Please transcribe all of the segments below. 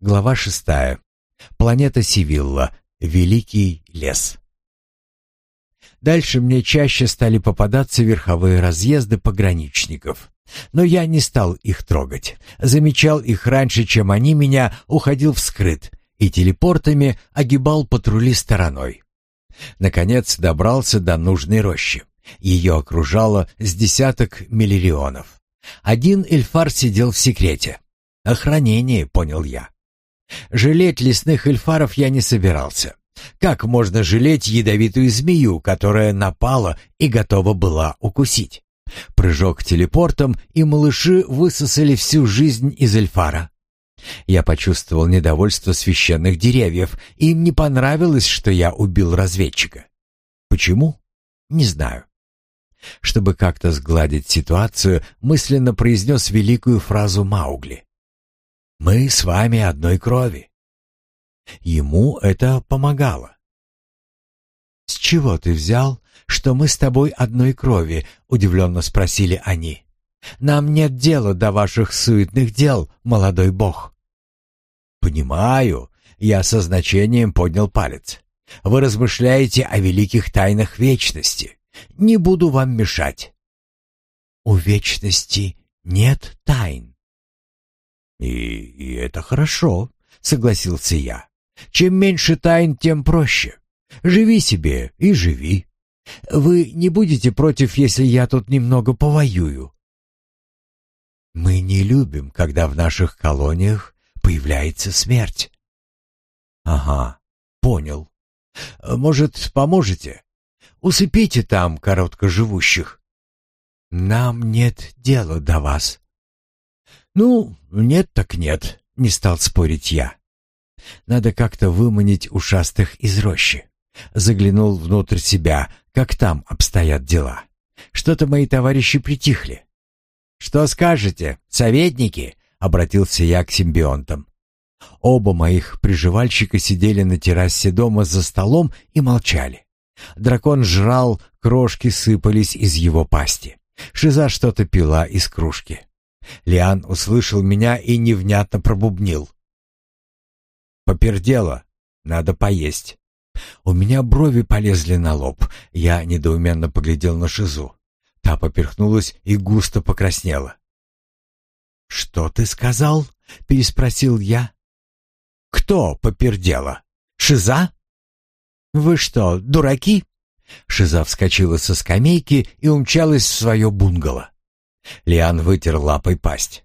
Глава шестая. Планета Сивилла. Великий лес. Дальше мне чаще стали попадаться верховые разъезды пограничников. Но я не стал их трогать. Замечал их раньше, чем они меня, уходил вскрыт и телепортами огибал патрули стороной. Наконец добрался до нужной рощи. Ее окружало с десяток миллирионов. Один эльфар сидел в секрете. Охранение, понял я. Жалеть лесных эльфаров я не собирался. Как можно жалеть ядовитую змею, которая напала и готова была укусить? Прыжок телепортом, и малыши высосали всю жизнь из эльфара. Я почувствовал недовольство священных деревьев, им не понравилось, что я убил разведчика. Почему? Не знаю. Чтобы как-то сгладить ситуацию, мысленно произнес великую фразу Маугли. «Мы с вами одной крови». Ему это помогало. «С чего ты взял, что мы с тобой одной крови?» — удивленно спросили они. «Нам нет дела до ваших суетных дел, молодой бог». «Понимаю», — я со значением поднял палец. «Вы размышляете о великих тайнах вечности. Не буду вам мешать». «У вечности нет тайн». «И, и это хорошо», — согласился я. «Чем меньше тайн, тем проще. Живи себе и живи. Вы не будете против, если я тут немного повоюю?» «Мы не любим, когда в наших колониях появляется смерть». «Ага, понял. Может, поможете? Усыпите там короткоживущих». «Нам нет дела до вас». «Ну, нет так нет», — не стал спорить я. «Надо как-то выманить ушастых из рощи». Заглянул внутрь себя, как там обстоят дела. Что-то мои товарищи притихли. «Что скажете, советники?» — обратился я к симбионтам. Оба моих приживальщика сидели на террасе дома за столом и молчали. Дракон жрал, крошки сыпались из его пасти. Шиза что-то пила из кружки. Лиан услышал меня и невнятно пробубнил. «Попердело. Надо поесть». У меня брови полезли на лоб. Я недоуменно поглядел на Шизу. Та поперхнулась и густо покраснела. «Что ты сказал?» — переспросил я. «Кто попердела? Шиза?» «Вы что, дураки?» Шиза вскочила со скамейки и умчалась в свое бунгало. Лиан вытер лапой пасть.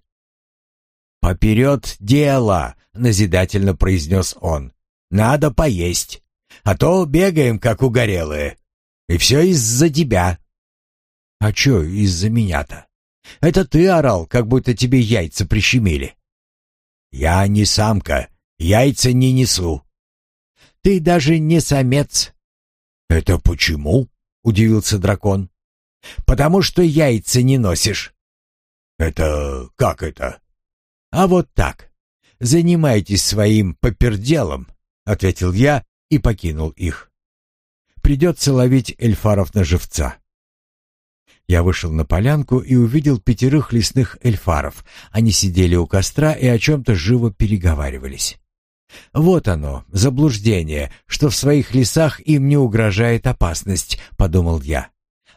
«Поперед дело!» — назидательно произнес он. «Надо поесть, а то бегаем, как угорелые. И все из-за тебя». «А че из-за меня-то? Это ты орал, как будто тебе яйца прищемили». «Я не самка, яйца не несу». «Ты даже не самец». «Это почему?» — удивился дракон. «Потому что яйца не носишь». «Это как это?» «А вот так. Занимайтесь своим поперделом», — ответил я и покинул их. «Придется ловить эльфаров на живца». Я вышел на полянку и увидел пятерых лесных эльфаров. Они сидели у костра и о чем-то живо переговаривались. «Вот оно, заблуждение, что в своих лесах им не угрожает опасность», — подумал я.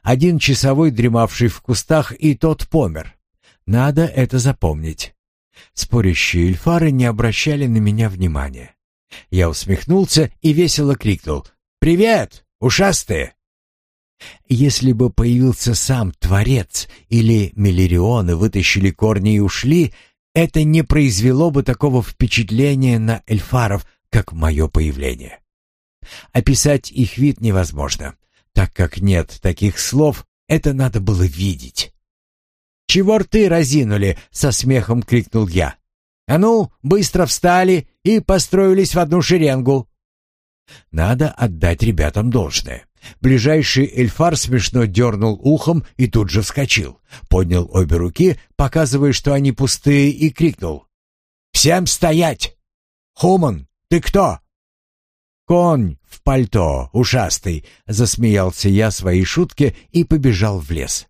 Один часовой, дремавший в кустах, и тот помер. Надо это запомнить. Спорящие эльфары не обращали на меня внимания. Я усмехнулся и весело крикнул «Привет, ушастые!» Если бы появился сам Творец или Миллирионы вытащили корни и ушли, это не произвело бы такого впечатления на эльфаров, как мое появление. Описать их вид невозможно. Так как нет таких слов, это надо было видеть. «Чего рты разинули?» — со смехом крикнул я. «А ну, быстро встали и построились в одну шеренгу!» Надо отдать ребятам должное. Ближайший эльфар смешно дернул ухом и тут же вскочил. Поднял обе руки, показывая, что они пустые, и крикнул. «Всем стоять! Хуман, ты кто?» «Конь в пальто, ушастый!» — засмеялся я своей шутке и побежал в лес.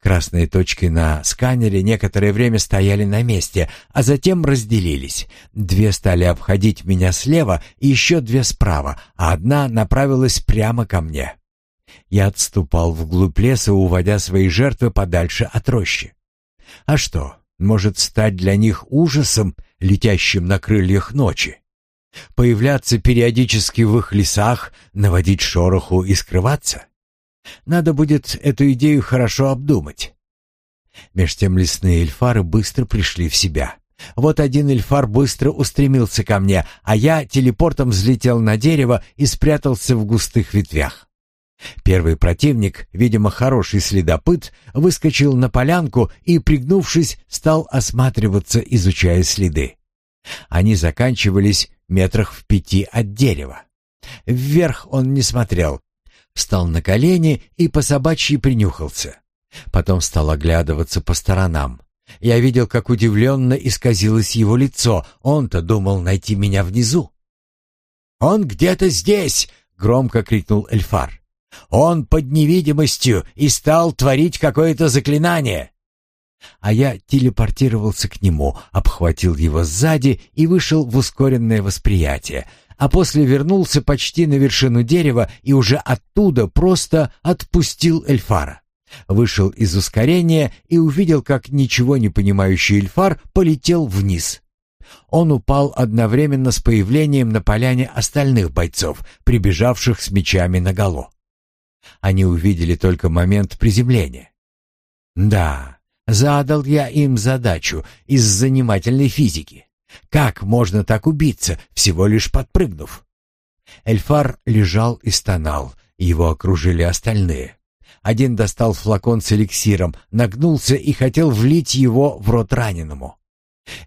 Красные точки на сканере некоторое время стояли на месте, а затем разделились. Две стали обходить меня слева и еще две справа, а одна направилась прямо ко мне. Я отступал вглубь леса, уводя свои жертвы подальше от рощи. А что, может стать для них ужасом, летящим на крыльях ночи? Появляться периодически в их лесах, наводить шороху и скрываться? Надо будет эту идею хорошо обдумать. Меж тем лесные эльфары быстро пришли в себя. Вот один эльфар быстро устремился ко мне, а я телепортом взлетел на дерево и спрятался в густых ветвях. Первый противник, видимо, хороший следопыт, выскочил на полянку и, пригнувшись, стал осматриваться, изучая следы. Они заканчивались метрах в пяти от дерева. Вверх он не смотрел, встал на колени и по собачьи принюхался. Потом стал оглядываться по сторонам. Я видел, как удивленно исказилось его лицо. Он-то думал найти меня внизу. «Он где-то здесь!» — громко крикнул Эльфар. «Он под невидимостью и стал творить какое-то заклинание!» А я телепортировался к нему, обхватил его сзади и вышел в ускоренное восприятие — а после вернулся почти на вершину дерева и уже оттуда просто отпустил Эльфара. Вышел из ускорения и увидел, как ничего не понимающий Эльфар полетел вниз. Он упал одновременно с появлением на поляне остальных бойцов, прибежавших с мечами наголо. Они увидели только момент приземления. Да, задал я им задачу из занимательной физики. Как можно так убиться, всего лишь подпрыгнув? Эльфар лежал и стонал, его окружили остальные. Один достал флакон с эликсиром, нагнулся и хотел влить его в рот раненому.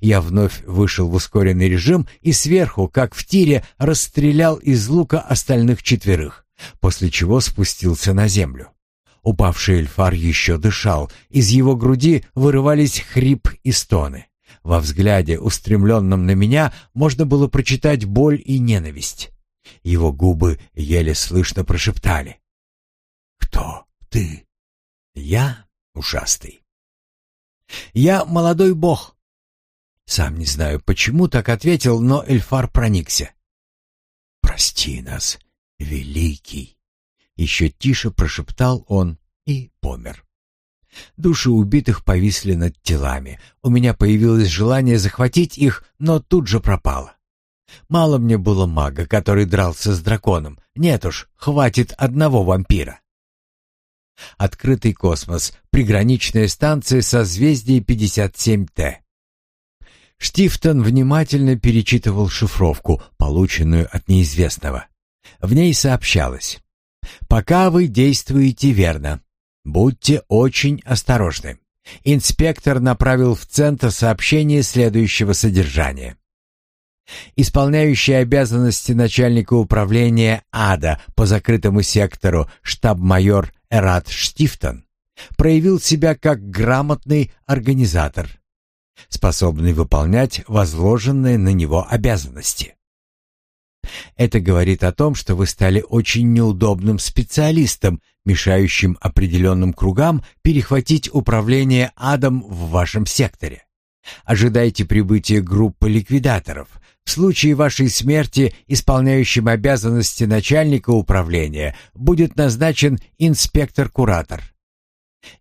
Я вновь вышел в ускоренный режим и сверху, как в тире, расстрелял из лука остальных четверых, после чего спустился на землю. Упавший эльфар еще дышал, из его груди вырывались хрип и стоны. Во взгляде, устремленном на меня, можно было прочитать боль и ненависть. Его губы еле слышно прошептали. «Кто ты?» «Я ушастый». «Я молодой бог». Сам не знаю, почему так ответил, но Эльфар проникся. «Прости нас, великий!» Еще тише прошептал он и помер. Души убитых повисли над телами. У меня появилось желание захватить их, но тут же пропало. Мало мне было мага, который дрался с драконом. Нет уж, хватит одного вампира. Открытый космос. Приграничная станция созвездия 57Т. Штифтон внимательно перечитывал шифровку, полученную от неизвестного. В ней сообщалось. «Пока вы действуете верно. Будьте очень осторожны. Инспектор направил в центр сообщение следующего содержания. Исполняющий обязанности начальника управления АДА по закрытому сектору штаб-майор Эрат Штифтон проявил себя как грамотный организатор, способный выполнять возложенные на него обязанности. Это говорит о том, что вы стали очень неудобным специалистом, мешающим определенным кругам перехватить управление адом в вашем секторе. Ожидайте прибытия группы ликвидаторов. В случае вашей смерти исполняющим обязанности начальника управления будет назначен инспектор-куратор.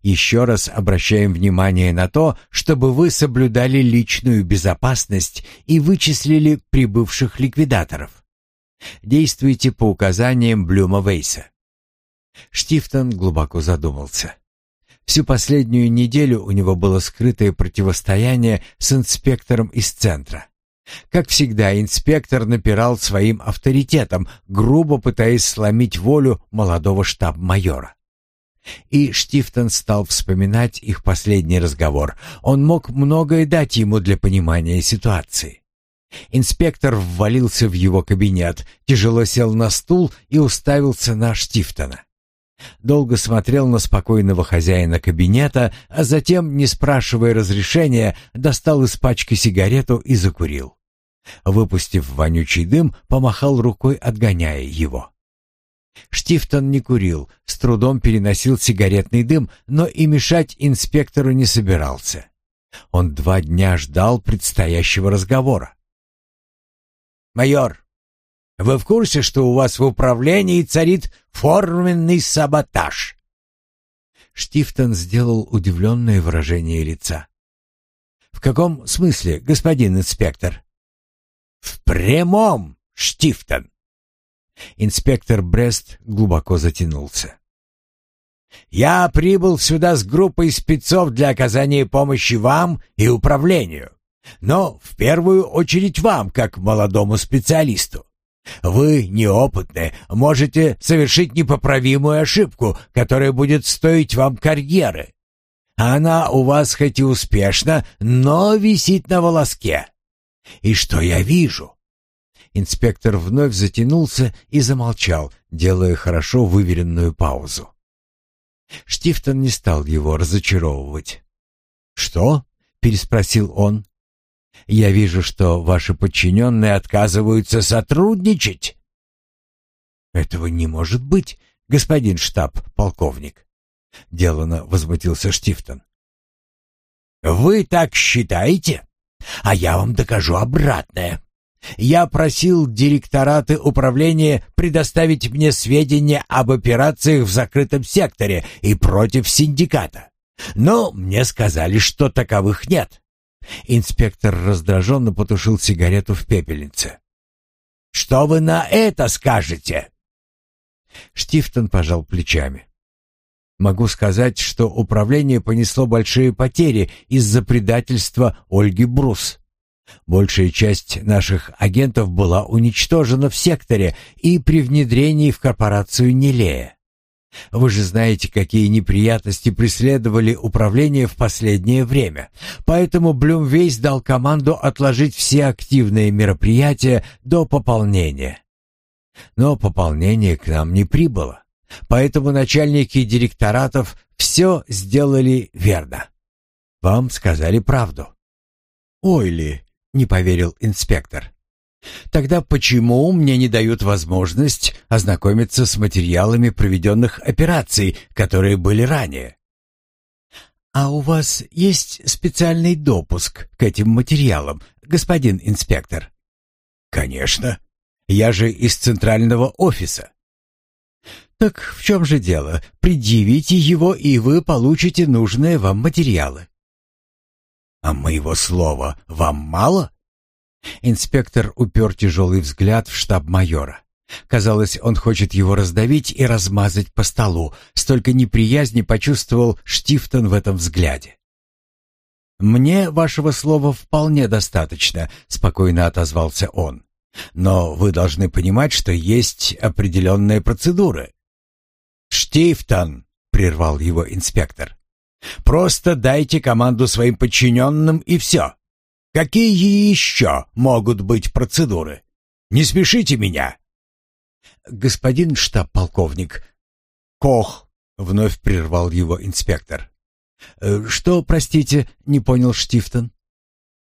Еще раз обращаем внимание на то, чтобы вы соблюдали личную безопасность и вычислили прибывших ликвидаторов. Действуйте по указаниям Блюма Вейса. Штифтон глубоко задумался. Всю последнюю неделю у него было скрытое противостояние с инспектором из центра. Как всегда, инспектор напирал своим авторитетом, грубо пытаясь сломить волю молодого штаб-майора. И Штифтон стал вспоминать их последний разговор. Он мог многое дать ему для понимания ситуации. Инспектор ввалился в его кабинет, тяжело сел на стул и уставился на Штифтона. Долго смотрел на спокойного хозяина кабинета, а затем, не спрашивая разрешения, достал из пачки сигарету и закурил. Выпустив вонючий дым, помахал рукой, отгоняя его. Штифтон не курил, с трудом переносил сигаретный дым, но и мешать инспектору не собирался. Он два дня ждал предстоящего разговора. «Майор, вы в курсе, что у вас в управлении царит форменный саботаж?» Штифтон сделал удивленное выражение лица. «В каком смысле, господин инспектор?» «В прямом, Штифтон!» Инспектор Брест глубоко затянулся. «Я прибыл сюда с группой спецов для оказания помощи вам и управлению, но в первую очередь вам, как молодому специалисту. Вы неопытны, можете совершить непоправимую ошибку, которая будет стоить вам карьеры. Она у вас хоть и успешна, но висит на волоске. И что я вижу? Инспектор вновь затянулся и замолчал, делая хорошо выверенную паузу. Штифтон не стал его разочаровывать. «Что?» — переспросил он. «Я вижу, что ваши подчиненные отказываются сотрудничать». «Этого не может быть, господин штаб-полковник», — делано возмутился Штифтон. «Вы так считаете? А я вам докажу обратное. Я просил директораты управления предоставить мне сведения об операциях в закрытом секторе и против синдиката. Но мне сказали, что таковых нет. Инспектор раздраженно потушил сигарету в пепельнице. «Что вы на это скажете?» Штифтон пожал плечами. «Могу сказать, что управление понесло большие потери из-за предательства Ольги Брус. Большая часть наших агентов была уничтожена в секторе и при внедрении в корпорацию Нелея. Вы же знаете, какие неприятности преследовали управление в последнее время. Поэтому Блюмвейс дал команду отложить все активные мероприятия до пополнения. Но пополнение к нам не прибыло. Поэтому начальники директоратов все сделали верно. Вам сказали правду. Ой ли, не поверил инспектор. Тогда почему мне не дают возможность ознакомиться с материалами проведенных операций, которые были ранее? А у вас есть специальный допуск к этим материалам, господин инспектор? Конечно. Я же из центрального офиса. Так в чем же дело? Предъявите его, и вы получите нужные вам материалы. А моего слова вам мало? Инспектор упер тяжелый взгляд в штаб майора. Казалось, он хочет его раздавить и размазать по столу. Столько неприязни почувствовал Штифтон в этом взгляде. «Мне вашего слова вполне достаточно», — спокойно отозвался он. «Но вы должны понимать, что есть определенные процедуры». «Штифтон», — прервал его инспектор, — «просто дайте команду своим подчиненным и все. Какие еще могут быть процедуры? Не спешите меня. Господин штаб-полковник Кох вновь прервал его инспектор. «Э, что, простите, не понял Штифтон?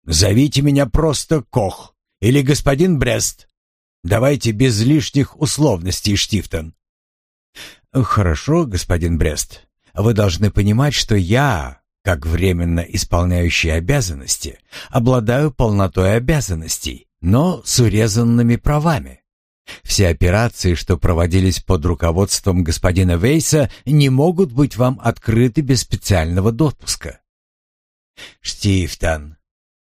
Зовите меня просто Кох или господин Брест. Давайте без лишних условностей, Штифтон. Хорошо, господин Брест. Вы должны понимать, что я как временно исполняющий обязанности, обладаю полнотой обязанностей, но с урезанными правами. Все операции, что проводились под руководством господина Вейса, не могут быть вам открыты без специального допуска. Штифтон,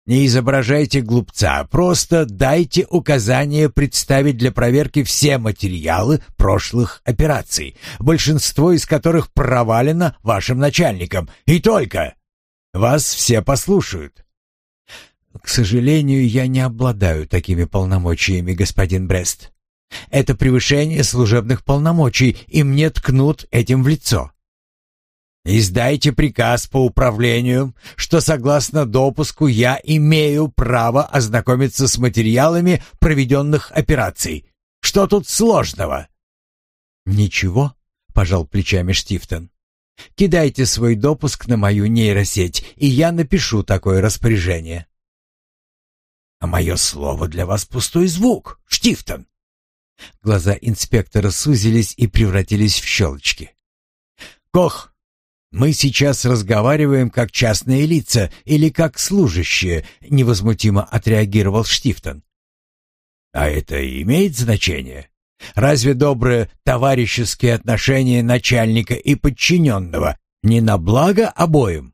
не изображайте глупца, просто дайте указание представить для проверки все материалы прошлых операций, большинство из которых провалено вашим начальником, и только. Вас все послушают. К сожалению, я не обладаю такими полномочиями, господин Брест. Это превышение служебных полномочий, и мне ткнут этим в лицо. Издайте приказ по управлению, что согласно допуску я имею право ознакомиться с материалами проведенных операций. Что тут сложного? Ничего, пожал плечами Штифтон. Кидайте свой допуск на мою нейросеть, и я напишу такое распоряжение. А мое слово для вас пустой звук, Штифтон. Глаза инспектора сузились и превратились в щелочки. «Кох, мы сейчас разговариваем как частные лица или как служащие», — невозмутимо отреагировал Штифтон. «А это имеет значение? Разве добрые товарищеские отношения начальника и подчиненного не на благо обоим?»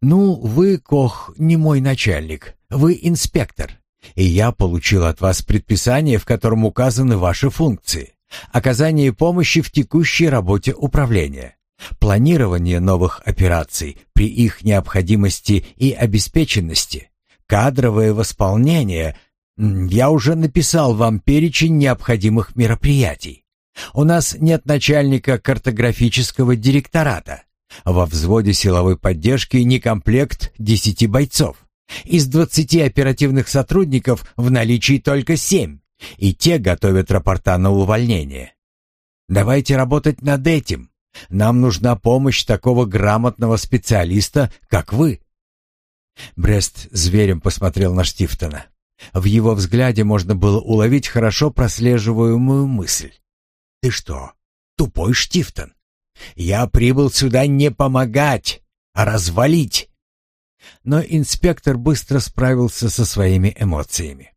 «Ну, вы, Кох, не мой начальник, вы инспектор, и я получил от вас предписание, в котором указаны ваши функции. Оказание помощи в текущей работе управления, планирование новых операций при их необходимости и обеспеченности, кадровое восполнение. Я уже написал вам перечень необходимых мероприятий. У нас нет начальника картографического директората. Во взводе силовой поддержки не комплект десяти бойцов. Из двадцати оперативных сотрудников в наличии только семь, и те готовят рапорта на увольнение. Давайте работать над этим. Нам нужна помощь такого грамотного специалиста, как вы. Брест зверем посмотрел на Штифтона. В его взгляде можно было уловить хорошо прослеживаемую мысль. «Ты что, тупой Штифтон? Я прибыл сюда не помогать, а развалить!» Но инспектор быстро справился со своими эмоциями.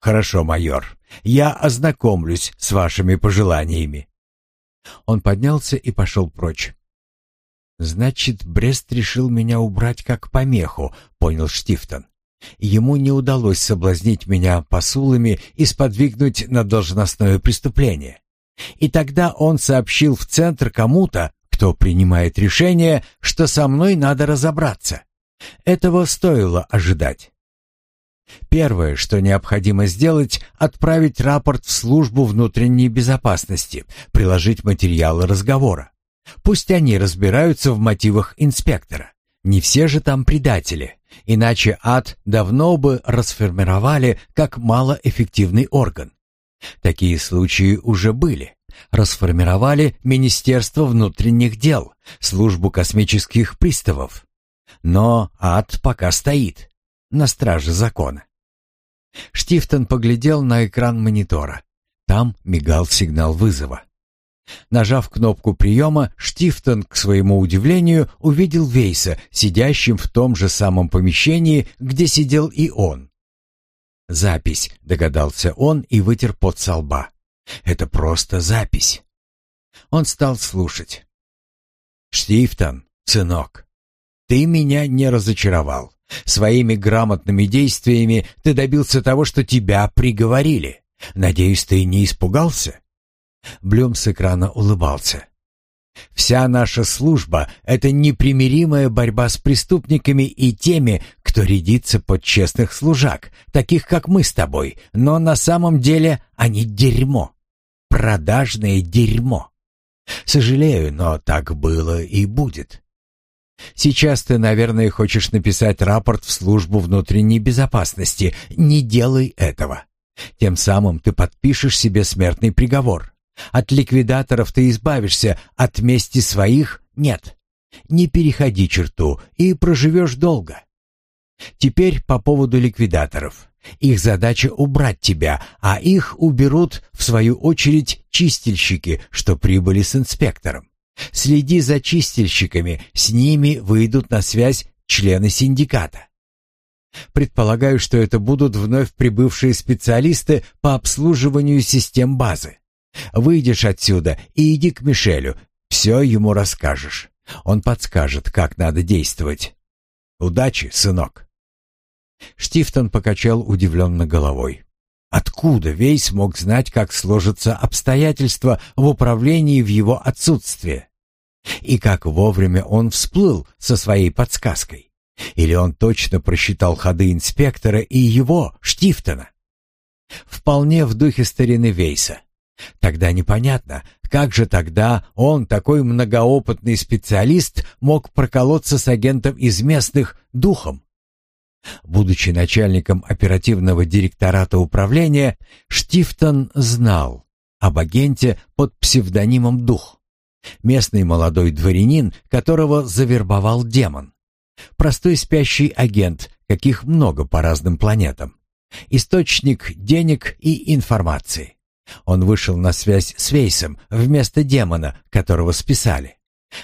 «Хорошо, майор, я ознакомлюсь с вашими пожеланиями». Он поднялся и пошел прочь. «Значит, Брест решил меня убрать как помеху», — понял Штифтон. Ему не удалось соблазнить меня посулами и сподвигнуть на должностное преступление. И тогда он сообщил в центр кому-то, кто принимает решение, что со мной надо разобраться. Этого стоило ожидать. Первое, что необходимо сделать, отправить рапорт в службу внутренней безопасности, приложить материалы разговора. Пусть они разбираются в мотивах инспектора. Не все же там предатели, иначе ад давно бы расформировали как малоэффективный орган. Такие случаи уже были. Расформировали Министерство внутренних дел, службу космических приставов. Но ад пока стоит, на страже закона. Штифтон поглядел на экран монитора. Там мигал сигнал вызова. Нажав кнопку приема, Штифтон, к своему удивлению, увидел Вейса, сидящим в том же самом помещении, где сидел и он. «Запись», — догадался он и вытер пот со лба. «Это просто запись». Он стал слушать. «Штифтон, сынок, ты меня не разочаровал. Своими грамотными действиями ты добился того, что тебя приговорили. Надеюсь, ты не испугался?» Блюм с экрана улыбался. «Вся наша служба — это непримиримая борьба с преступниками и теми, кто рядится под честных служак, таких как мы с тобой, но на самом деле они дерьмо. Продажное дерьмо. Сожалею, но так было и будет. Сейчас ты, наверное, хочешь написать рапорт в службу внутренней безопасности. Не делай этого. Тем самым ты подпишешь себе смертный приговор. От ликвидаторов ты избавишься, от мести своих нет. Не переходи черту и проживешь долго. Теперь по поводу ликвидаторов. Их задача убрать тебя, а их уберут, в свою очередь, чистильщики, что прибыли с инспектором. Следи за чистильщиками, с ними выйдут на связь члены синдиката. Предполагаю, что это будут вновь прибывшие специалисты по обслуживанию систем базы. Выйдешь отсюда и иди к Мишелю, все ему расскажешь. Он подскажет, как надо действовать. Удачи, сынок. Штифтон покачал удивленно головой. Откуда Вейс мог знать, как сложатся обстоятельства в управлении в его отсутствие? И как вовремя он всплыл со своей подсказкой? Или он точно просчитал ходы инспектора и его, Штифтона? Вполне в духе старины Вейса. Тогда непонятно, как же тогда он, такой многоопытный специалист, мог проколоться с агентом из местных духом? Будучи начальником оперативного директората управления, Штифтон знал об агенте под псевдонимом «Дух». Местный молодой дворянин, которого завербовал демон. Простой спящий агент, каких много по разным планетам. Источник денег и информации. Он вышел на связь с Вейсом вместо демона, которого списали.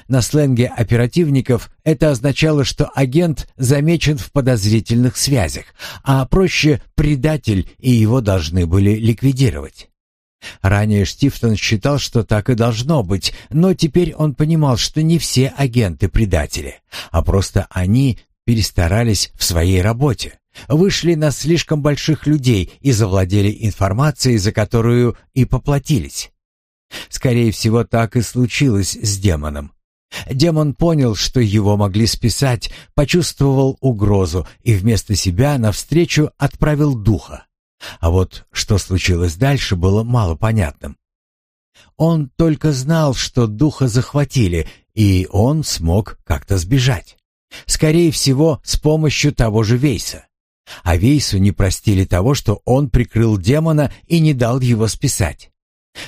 На сленге оперативников это означало, что агент замечен в подозрительных связях, а проще предатель, и его должны были ликвидировать. Ранее Штифтон считал, что так и должно быть, но теперь он понимал, что не все агенты предатели, а просто они перестарались в своей работе, вышли на слишком больших людей и завладели информацией, за которую и поплатились. Скорее всего, так и случилось с демоном. Демон понял, что его могли списать, почувствовал угрозу и вместо себя навстречу отправил духа. А вот что случилось дальше, было мало понятным. Он только знал, что духа захватили, и он смог как-то сбежать. Скорее всего, с помощью того же Вейса. А Вейсу не простили того, что он прикрыл демона и не дал его списать.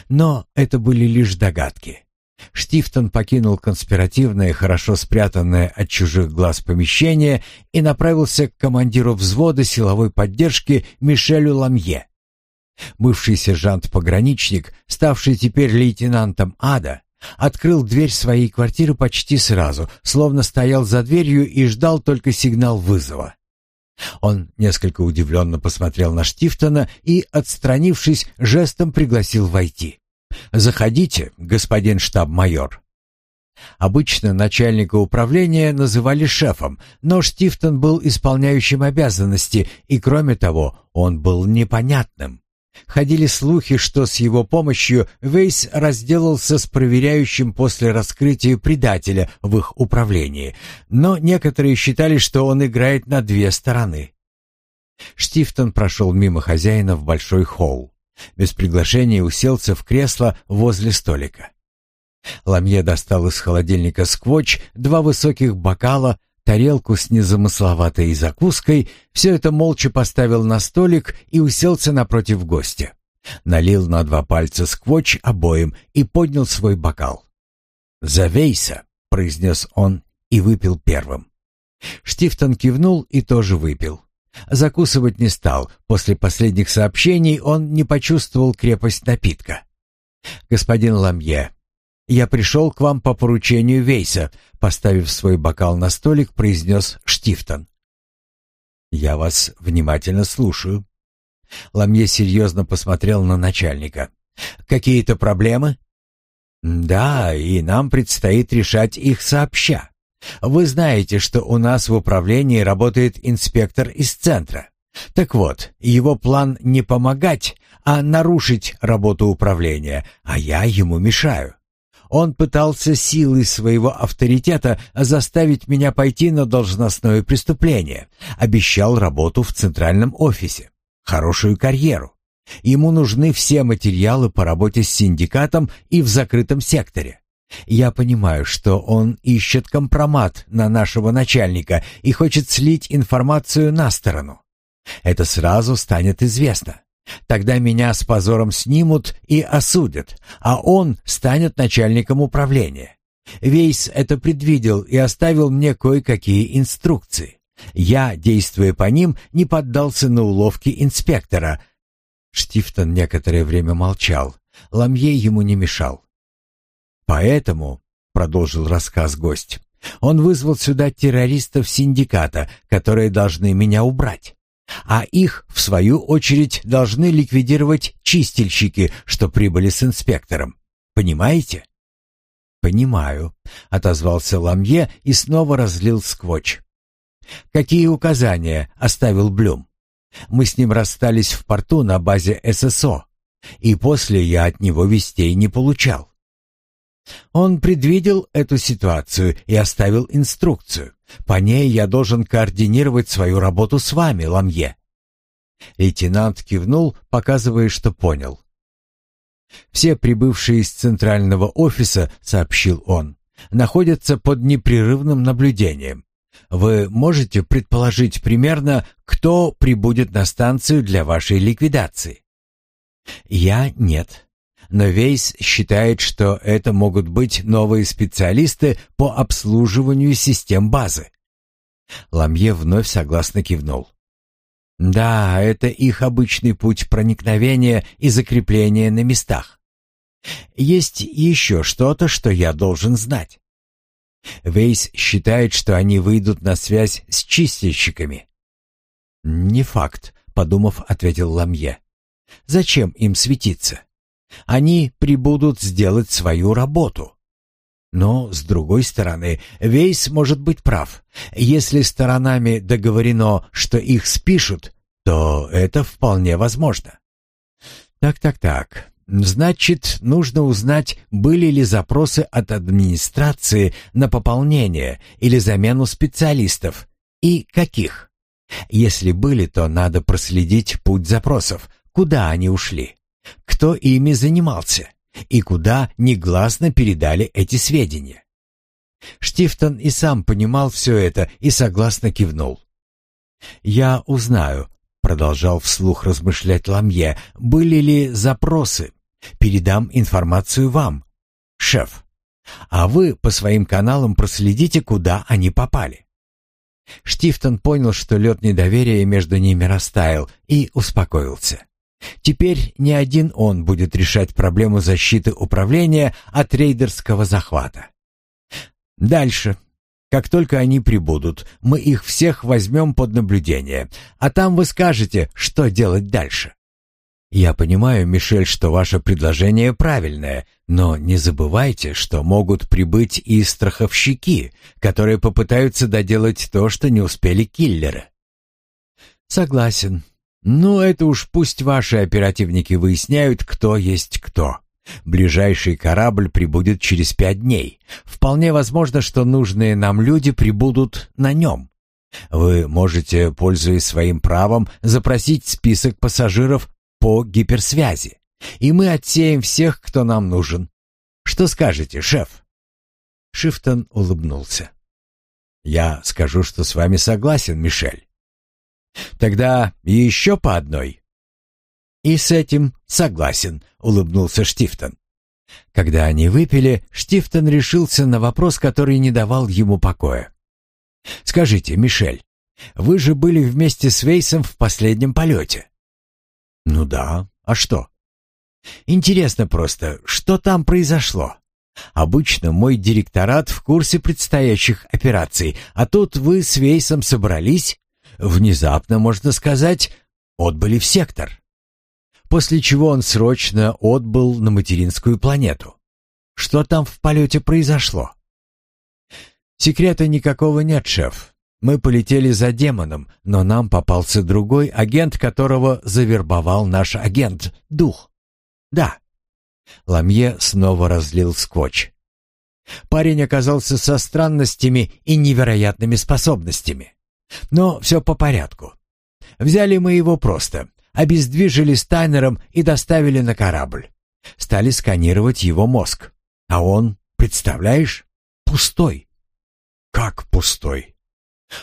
Но это были лишь догадки. Штифтон покинул конспиративное, хорошо спрятанное от чужих глаз помещение и направился к командиру взвода силовой поддержки Мишелю Ламье. Бывший сержант-пограничник, ставший теперь лейтенантом ада, открыл дверь своей квартиры почти сразу, словно стоял за дверью и ждал только сигнал вызова. Он несколько удивленно посмотрел на Штифтона и, отстранившись, жестом пригласил войти. «Заходите, господин штаб-майор». Обычно начальника управления называли шефом, но Штифтон был исполняющим обязанности, и кроме того, он был непонятным. Ходили слухи, что с его помощью Вейс разделался с проверяющим после раскрытия предателя в их управлении, но некоторые считали, что он играет на две стороны. Штифтон прошел мимо хозяина в большой холл. Без приглашения уселся в кресло возле столика. Ламье достал из холодильника сквотч, два высоких бокала, тарелку с незамысловатой закуской, все это молча поставил на столик и уселся напротив гостя. Налил на два пальца сквотч обоим и поднял свой бокал. «Завейся», — произнес он и выпил первым. Штифтон кивнул и тоже выпил. Закусывать не стал. После последних сообщений он не почувствовал крепость напитка. «Господин Ламье, я пришел к вам по поручению Вейса», поставив свой бокал на столик, произнес Штифтон. «Я вас внимательно слушаю». Ламье серьезно посмотрел на начальника. «Какие-то проблемы?» «Да, и нам предстоит решать их сообща. Вы знаете, что у нас в управлении работает инспектор из центра. Так вот, его план не помогать, а нарушить работу управления, а я ему мешаю. Он пытался силой своего авторитета заставить меня пойти на должностное преступление. Обещал работу в центральном офисе, хорошую карьеру. Ему нужны все материалы по работе с синдикатом и в закрытом секторе. Я понимаю, что он ищет компромат на нашего начальника и хочет слить информацию на сторону. Это сразу станет известно. Тогда меня с позором снимут и осудят, а он станет начальником управления. Вейс это предвидел и оставил мне кое-какие инструкции. Я, действуя по ним, не поддался на уловки инспектора. Штифтон некоторое время молчал. Ламье ему не мешал. Поэтому, продолжил рассказ гость, он вызвал сюда террористов синдиката, которые должны меня убрать. А их, в свою очередь, должны ликвидировать чистильщики, что прибыли с инспектором. Понимаете? Понимаю, отозвался Ламье и снова разлил скотч. Какие указания оставил Блюм? Мы с ним расстались в порту на базе ССО, и после я от него вестей не получал. Он предвидел эту ситуацию и оставил инструкцию. По ней я должен координировать свою работу с вами, Ламье. Лейтенант кивнул, показывая, что понял. Все прибывшие из центрального офиса, сообщил он, находятся под непрерывным наблюдением. Вы можете предположить примерно, кто прибудет на станцию для вашей ликвидации? Я нет но Вейс считает, что это могут быть новые специалисты по обслуживанию систем базы. Ламье вновь согласно кивнул. Да, это их обычный путь проникновения и закрепления на местах. Есть еще что-то, что я должен знать. Вейс считает, что они выйдут на связь с чистильщиками. Не факт, подумав, ответил Ламье. Зачем им светиться? Они прибудут сделать свою работу. Но, с другой стороны, Вейс может быть прав. Если сторонами договорено, что их спишут, то это вполне возможно. Так-так-так. Значит, нужно узнать, были ли запросы от администрации на пополнение или замену специалистов, и каких. Если были, то надо проследить путь запросов, куда они ушли, кто ими занимался и куда негласно передали эти сведения. Штифтон и сам понимал все это и согласно кивнул. «Я узнаю», — продолжал вслух размышлять Ламье, «были ли запросы. Передам информацию вам, шеф. А вы по своим каналам проследите, куда они попали». Штифтон понял, что лед недоверия между ними растаял, и успокоился. Теперь не один он будет решать проблему защиты управления от рейдерского захвата. Дальше. Как только они прибудут, мы их всех возьмем под наблюдение, а там вы скажете, что делать дальше. Я понимаю, Мишель, что ваше предложение правильное, но не забывайте, что могут прибыть и страховщики, которые попытаются доделать то, что не успели киллеры. Согласен, «Ну, это уж пусть ваши оперативники выясняют, кто есть кто. Ближайший корабль прибудет через пять дней. Вполне возможно, что нужные нам люди прибудут на нем. Вы можете, пользуясь своим правом, запросить список пассажиров по гиперсвязи, и мы отсеем всех, кто нам нужен. Что скажете, шеф?» Шифтон улыбнулся. «Я скажу, что с вами согласен, Мишель. Тогда еще по одной. И с этим согласен, улыбнулся Штифтон. Когда они выпили, Штифтон решился на вопрос, который не давал ему покоя. Скажите, Мишель, вы же были вместе с Вейсом в последнем полете. Ну да, а что? Интересно просто, что там произошло? Обычно мой директорат в курсе предстоящих операций, а тут вы с Вейсом собрались внезапно, можно сказать, отбыли в сектор. После чего он срочно отбыл на материнскую планету. Что там в полете произошло? Секрета никакого нет, шеф. Мы полетели за демоном, но нам попался другой агент, которого завербовал наш агент, дух. Да. Ламье снова разлил скотч. Парень оказался со странностями и невероятными способностями. Но все по порядку. Взяли мы его просто, обездвижили стайнером и доставили на корабль. Стали сканировать его мозг. А он, представляешь, пустой. Как пустой?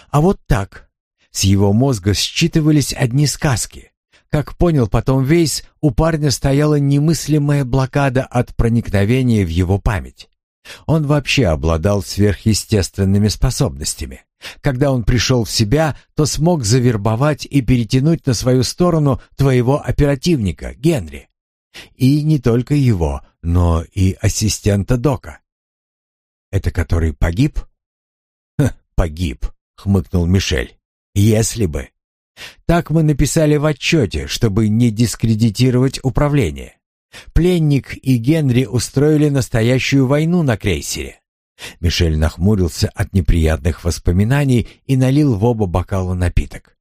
А вот так. С его мозга считывались одни сказки. Как понял потом Вейс, у парня стояла немыслимая блокада от проникновения в его память. Он вообще обладал сверхъестественными способностями. Когда он пришел в себя, то смог завербовать и перетянуть на свою сторону твоего оперативника, Генри. И не только его, но и ассистента Дока. Это который погиб? Ха, погиб, хмыкнул Мишель. Если бы. Так мы написали в отчете, чтобы не дискредитировать управление. Пленник и Генри устроили настоящую войну на крейсере. Мишель нахмурился от неприятных воспоминаний и налил в оба бокала напиток.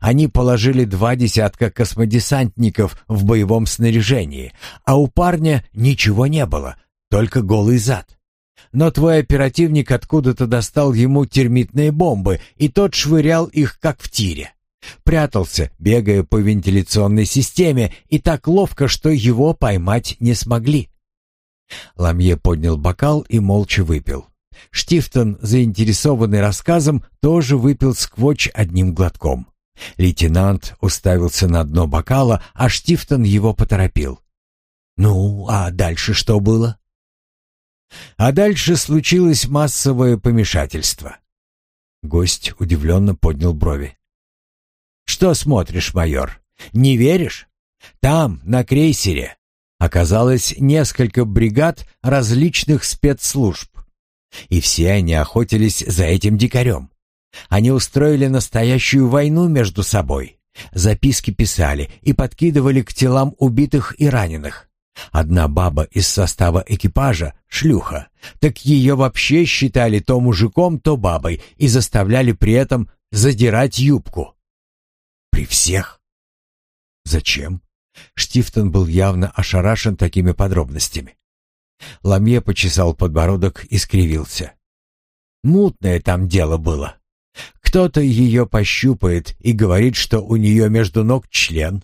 Они положили два десятка космодесантников в боевом снаряжении, а у парня ничего не было, только голый зад. Но твой оперативник откуда-то достал ему термитные бомбы, и тот швырял их, как в тире. Прятался, бегая по вентиляционной системе, и так ловко, что его поймать не смогли. Ламье поднял бокал и молча выпил. Штифтон, заинтересованный рассказом, тоже выпил сквотч одним глотком. Лейтенант уставился на дно бокала, а Штифтон его поторопил. «Ну, а дальше что было?» А дальше случилось массовое помешательство. Гость удивленно поднял брови. Что смотришь, майор? Не веришь? Там, на крейсере, оказалось несколько бригад различных спецслужб. И все они охотились за этим дикарем. Они устроили настоящую войну между собой. Записки писали и подкидывали к телам убитых и раненых. Одна баба из состава экипажа, шлюха, так ее вообще считали то мужиком, то бабой и заставляли при этом задирать юбку. При всех? Зачем? Штифтон был явно ошарашен такими подробностями. Ламье почесал подбородок и скривился. Мутное там дело было. Кто-то ее пощупает и говорит, что у нее между ног член.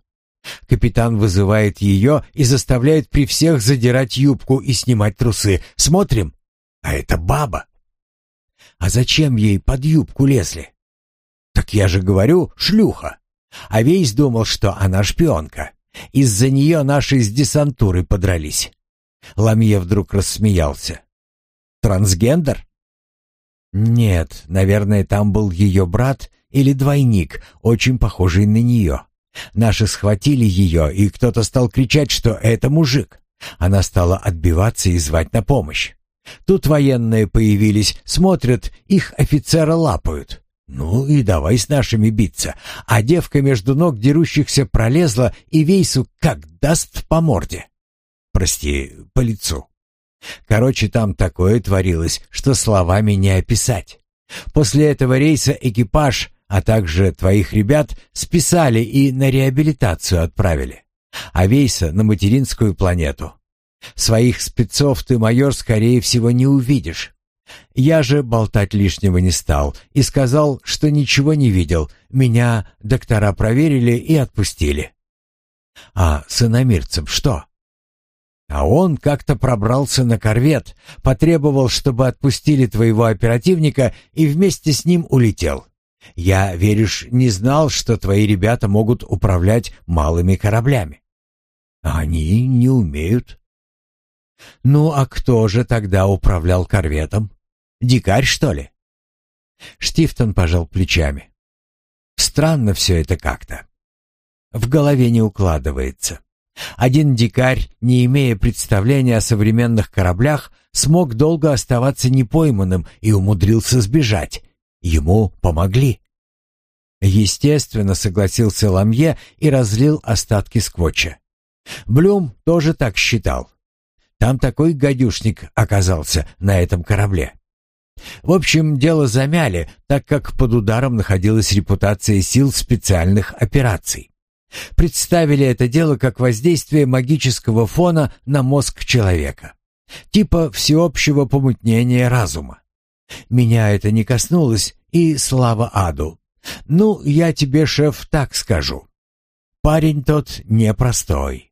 Капитан вызывает ее и заставляет при всех задирать юбку и снимать трусы. Смотрим, а это баба. А зачем ей под юбку лезли? Так я же говорю, шлюха. А весь думал, что она шпионка. Из-за нее наши с десантурой подрались. Ламье вдруг рассмеялся. Трансгендер? Нет, наверное, там был ее брат или двойник, очень похожий на нее. Наши схватили ее, и кто-то стал кричать, что это мужик. Она стала отбиваться и звать на помощь. Тут военные появились, смотрят, их офицера лапают. Ну и давай с нашими биться. А девка между ног дерущихся пролезла и Вейсу как даст по морде. Прости, по лицу. Короче, там такое творилось, что словами не описать. После этого рейса экипаж а также твоих ребят списали и на реабилитацию отправили. А Вейса на материнскую планету. Своих спецов ты, майор, скорее всего, не увидишь. Я же болтать лишнего не стал и сказал, что ничего не видел. Меня доктора проверили и отпустили. А с иномирцем что? А он как-то пробрался на корвет, потребовал, чтобы отпустили твоего оперативника и вместе с ним улетел. Я, веришь, не знал, что твои ребята могут управлять малыми кораблями. Они не умеют. Ну, а кто же тогда управлял корветом? Дикарь, что ли? Штифтон пожал плечами. Странно все это как-то. В голове не укладывается. Один дикарь, не имея представления о современных кораблях, смог долго оставаться непойманным и умудрился сбежать, Ему помогли. Естественно, согласился Ламье и разлил остатки скотча. Блюм тоже так считал. Там такой гадюшник оказался на этом корабле. В общем, дело замяли, так как под ударом находилась репутация сил специальных операций. Представили это дело как воздействие магического фона на мозг человека. Типа всеобщего помутнения разума. Меня это не коснулось, и слава аду. Ну, я тебе, шеф, так скажу. Парень тот непростой.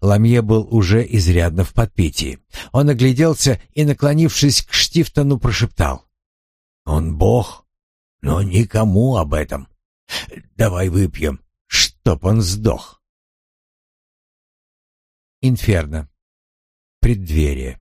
Ламье был уже изрядно в подпитии. Он огляделся и, наклонившись к Штифтону, прошептал. «Он бог, но никому об этом. Давай выпьем, чтоб он сдох». Инферно. Преддверие.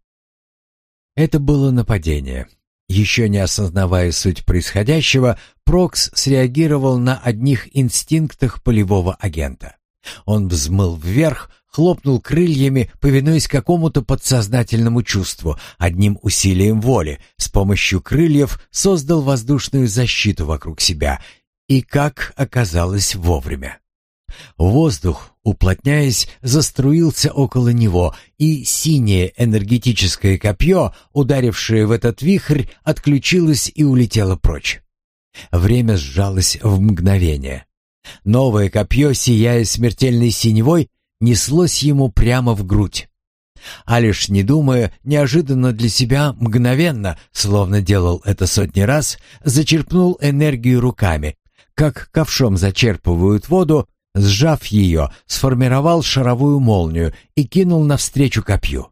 Это было нападение. Еще не осознавая суть происходящего, Прокс среагировал на одних инстинктах полевого агента. Он взмыл вверх, хлопнул крыльями, повинуясь какому-то подсознательному чувству, одним усилием воли, с помощью крыльев создал воздушную защиту вокруг себя и, как оказалось, вовремя. Воздух, уплотняясь, заструился около него, и синее энергетическое копье, ударившее в этот вихрь, отключилось и улетело прочь. Время сжалось в мгновение. Новое копье, сияя смертельной синевой, неслось ему прямо в грудь. А лишь не думая, неожиданно для себя, мгновенно, словно делал это сотни раз, зачерпнул энергию руками, как ковшом зачерпывают воду, Сжав ее, сформировал шаровую молнию и кинул навстречу копью.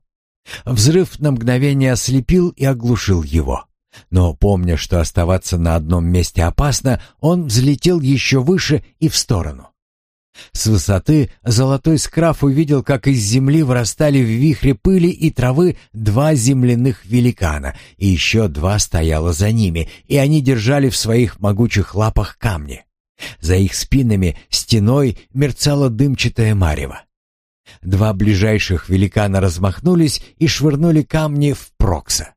Взрыв на мгновение ослепил и оглушил его. Но, помня, что оставаться на одном месте опасно, он взлетел еще выше и в сторону. С высоты золотой скраф увидел, как из земли вырастали в вихре пыли и травы два земляных великана, и еще два стояло за ними, и они держали в своих могучих лапах камни. За их спинами стеной мерцало дымчатое марево. Два ближайших великана размахнулись и швырнули камни в Прокса.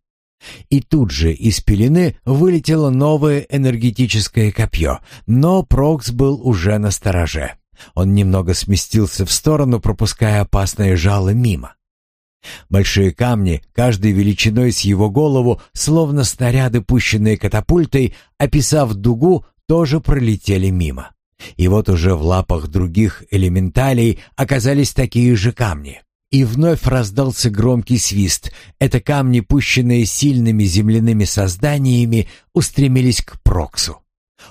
И тут же из пелены вылетело новое энергетическое копье, но Прокс был уже на стороже. Он немного сместился в сторону, пропуская опасное жало мимо. Большие камни, каждой величиной с его голову, словно снаряды, пущенные катапультой, описав дугу, тоже пролетели мимо. И вот уже в лапах других элементалей оказались такие же камни. И вновь раздался громкий свист. Это камни, пущенные сильными земляными созданиями, устремились к Проксу.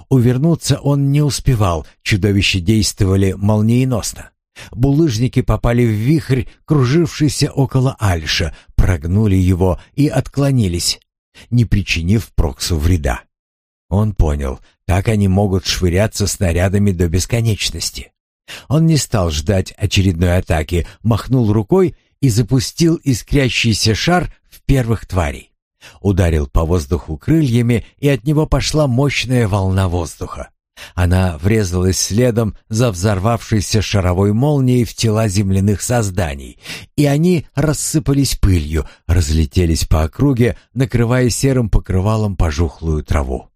Увернуться он не успевал, чудовища действовали молниеносно. Булыжники попали в вихрь, кружившийся около Альша, прогнули его и отклонились, не причинив Проксу вреда. Он понял, так они могут швыряться снарядами до бесконечности. Он не стал ждать очередной атаки, махнул рукой и запустил искрящийся шар в первых тварей. Ударил по воздуху крыльями, и от него пошла мощная волна воздуха. Она врезалась следом за взорвавшейся шаровой молнией в тела земляных созданий, и они рассыпались пылью, разлетелись по округе, накрывая серым покрывалом пожухлую траву.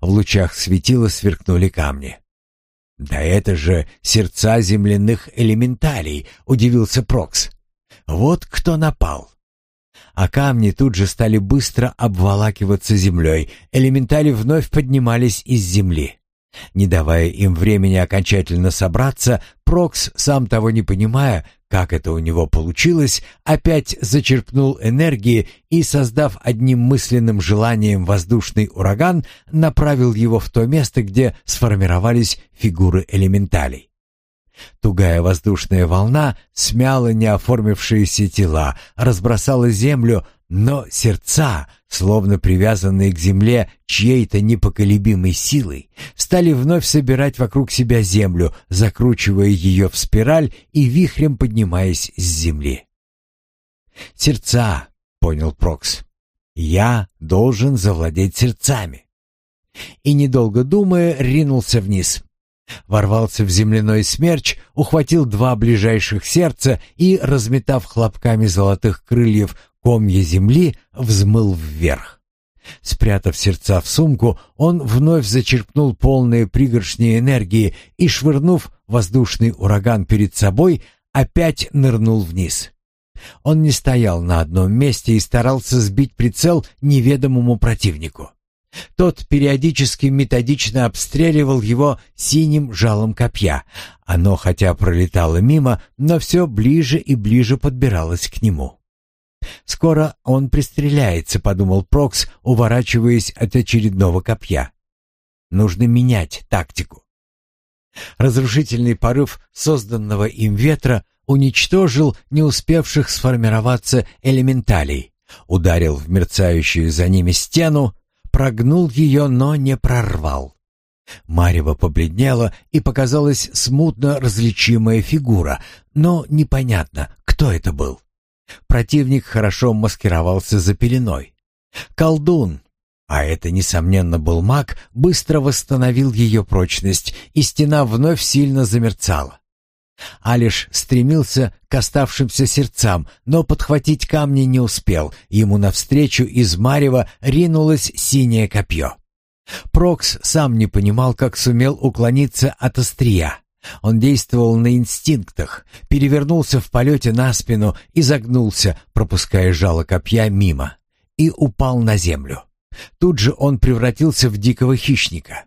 В лучах светила сверкнули камни. «Да это же сердца земляных элементалей!» — удивился Прокс. «Вот кто напал!» А камни тут же стали быстро обволакиваться землей, элементали вновь поднимались из земли. Не давая им времени окончательно собраться, Прокс, сам того не понимая, как это у него получилось, опять зачерпнул энергии и, создав одним мысленным желанием воздушный ураган, направил его в то место, где сформировались фигуры элементалей. Тугая воздушная волна смяла неоформившиеся тела, разбросала землю, но сердца, словно привязанные к земле чьей-то непоколебимой силой, стали вновь собирать вокруг себя землю, закручивая ее в спираль и вихрем поднимаясь с земли. «Сердца», — понял Прокс, — «я должен завладеть сердцами». И, недолго думая, ринулся вниз. Ворвался в земляной смерч, ухватил два ближайших сердца и, разметав хлопками золотых крыльев комья земли взмыл вверх. Спрятав сердца в сумку, он вновь зачерпнул полные пригоршни энергии и, швырнув воздушный ураган перед собой, опять нырнул вниз. Он не стоял на одном месте и старался сбить прицел неведомому противнику. Тот периодически методично обстреливал его синим жалом копья. Оно, хотя пролетало мимо, но все ближе и ближе подбиралось к нему. «Скоро он пристреляется», — подумал Прокс, уворачиваясь от очередного копья. «Нужно менять тактику». Разрушительный порыв созданного им ветра уничтожил не успевших сформироваться элементалей, ударил в мерцающую за ними стену, прогнул ее, но не прорвал. Марево побледнела и показалась смутно различимая фигура, но непонятно, кто это был. Противник хорошо маскировался за пеленой. Колдун, а это, несомненно, был маг, быстро восстановил ее прочность, и стена вновь сильно замерцала. Алиш стремился к оставшимся сердцам, но подхватить камни не успел. Ему навстречу из марева ринулось синее копье. Прокс сам не понимал, как сумел уклониться от острия. Он действовал на инстинктах, перевернулся в полете на спину и загнулся, пропуская жало копья мимо, и упал на землю. Тут же он превратился в дикого хищника.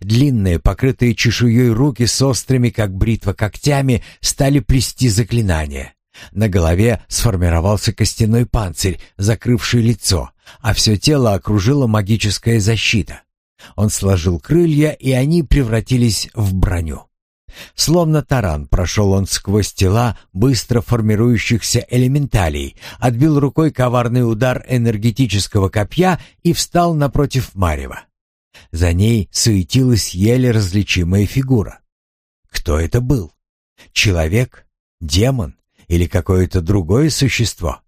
Длинные, покрытые чешуей руки с острыми, как бритва, когтями стали плести заклинания. На голове сформировался костяной панцирь, закрывший лицо, а все тело окружила магическая защита. Он сложил крылья, и они превратились в броню. Словно таран прошел он сквозь тела быстро формирующихся элементалей, отбил рукой коварный удар энергетического копья и встал напротив Марева. За ней суетилась еле различимая фигура. Кто это был? Человек? Демон? Или какое-то другое существо?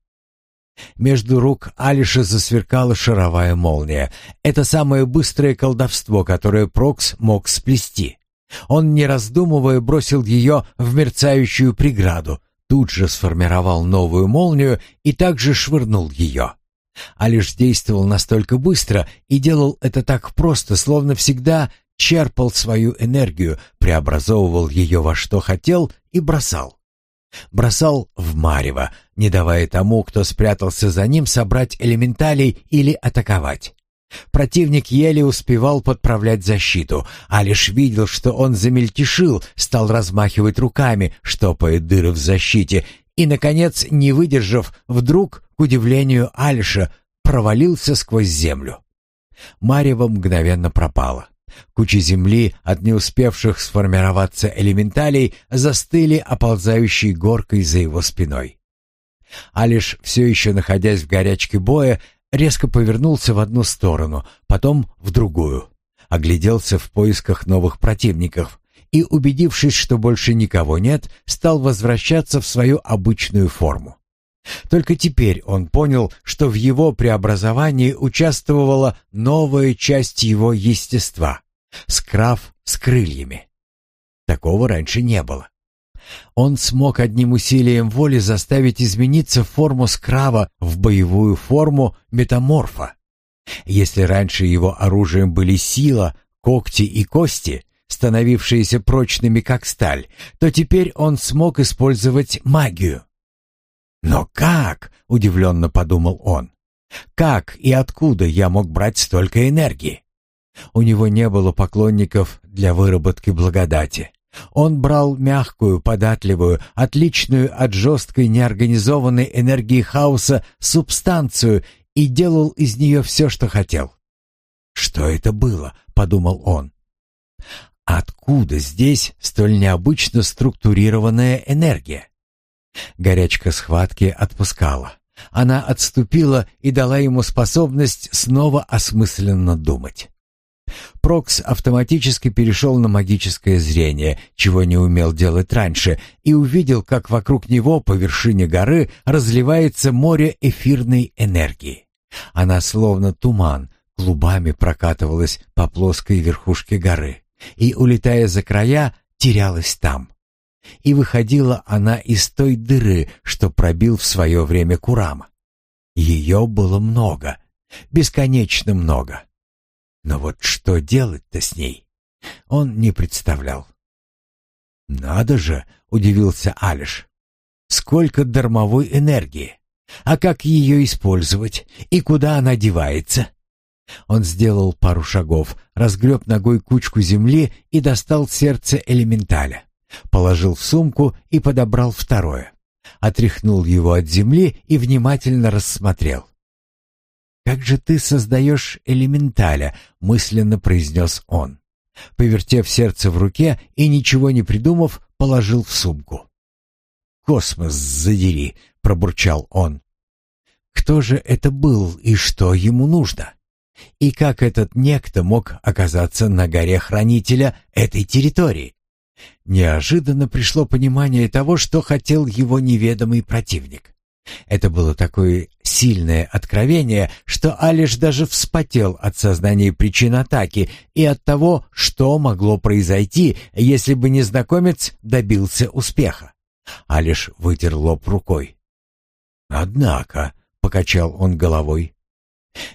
Между рук Алиша засверкала шаровая молния. Это самое быстрое колдовство, которое Прокс мог сплести. Он, не раздумывая, бросил ее в мерцающую преграду, тут же сформировал новую молнию и также швырнул ее. Алиш действовал настолько быстро и делал это так просто, словно всегда черпал свою энергию, преобразовывал ее во что хотел и бросал. Бросал в марево, не давая тому, кто спрятался за ним, собрать элементалей или атаковать. Противник еле успевал подправлять защиту, а лишь видел, что он замельтешил, стал размахивать руками, штопая дыры в защите, и, наконец, не выдержав, вдруг, к удивлению Альша, провалился сквозь землю. Марево мгновенно пропало. Кучи земли от не успевших сформироваться элементалей застыли оползающей горкой за его спиной. Алиш, все еще находясь в горячке боя, резко повернулся в одну сторону, потом в другую. Огляделся в поисках новых противников и, убедившись, что больше никого нет, стал возвращаться в свою обычную форму. Только теперь он понял, что в его преобразовании участвовала новая часть его естества — скрав с крыльями. Такого раньше не было. Он смог одним усилием воли заставить измениться форму скрава в боевую форму метаморфа. Если раньше его оружием были сила, когти и кости, становившиеся прочными как сталь, то теперь он смог использовать магию. «Но как?» — удивленно подумал он. «Как и откуда я мог брать столько энергии?» У него не было поклонников для выработки благодати. Он брал мягкую, податливую, отличную от жесткой неорганизованной энергии хаоса субстанцию и делал из нее все, что хотел. «Что это было?» — подумал он. «Откуда здесь столь необычно структурированная энергия?» Горячка схватки отпускала. Она отступила и дала ему способность снова осмысленно думать. Прокс автоматически перешел на магическое зрение, чего не умел делать раньше, и увидел, как вокруг него по вершине горы разливается море эфирной энергии. Она словно туман, клубами прокатывалась по плоской верхушке горы и, улетая за края, терялась там. И выходила она из той дыры, что пробил в свое время Курама. Ее было много, бесконечно много. Но вот что делать-то с ней? Он не представлял. «Надо же!» — удивился Алиш. «Сколько дармовой энергии! А как ее использовать? И куда она девается?» Он сделал пару шагов, разгреб ногой кучку земли и достал сердце элементаля. Положил в сумку и подобрал второе. Отряхнул его от земли и внимательно рассмотрел. «Как же ты создаешь элементаля?» — мысленно произнес он. Повертев сердце в руке и ничего не придумав, положил в сумку. «Космос задери!» — пробурчал он. Кто же это был и что ему нужно? И как этот некто мог оказаться на горе хранителя этой территории? Неожиданно пришло понимание того, что хотел его неведомый противник. Это было такое сильное откровение, что Алиш даже вспотел от сознания причин атаки и от того, что могло произойти, если бы незнакомец добился успеха. Алиш вытер лоб рукой. «Однако», — покачал он головой, —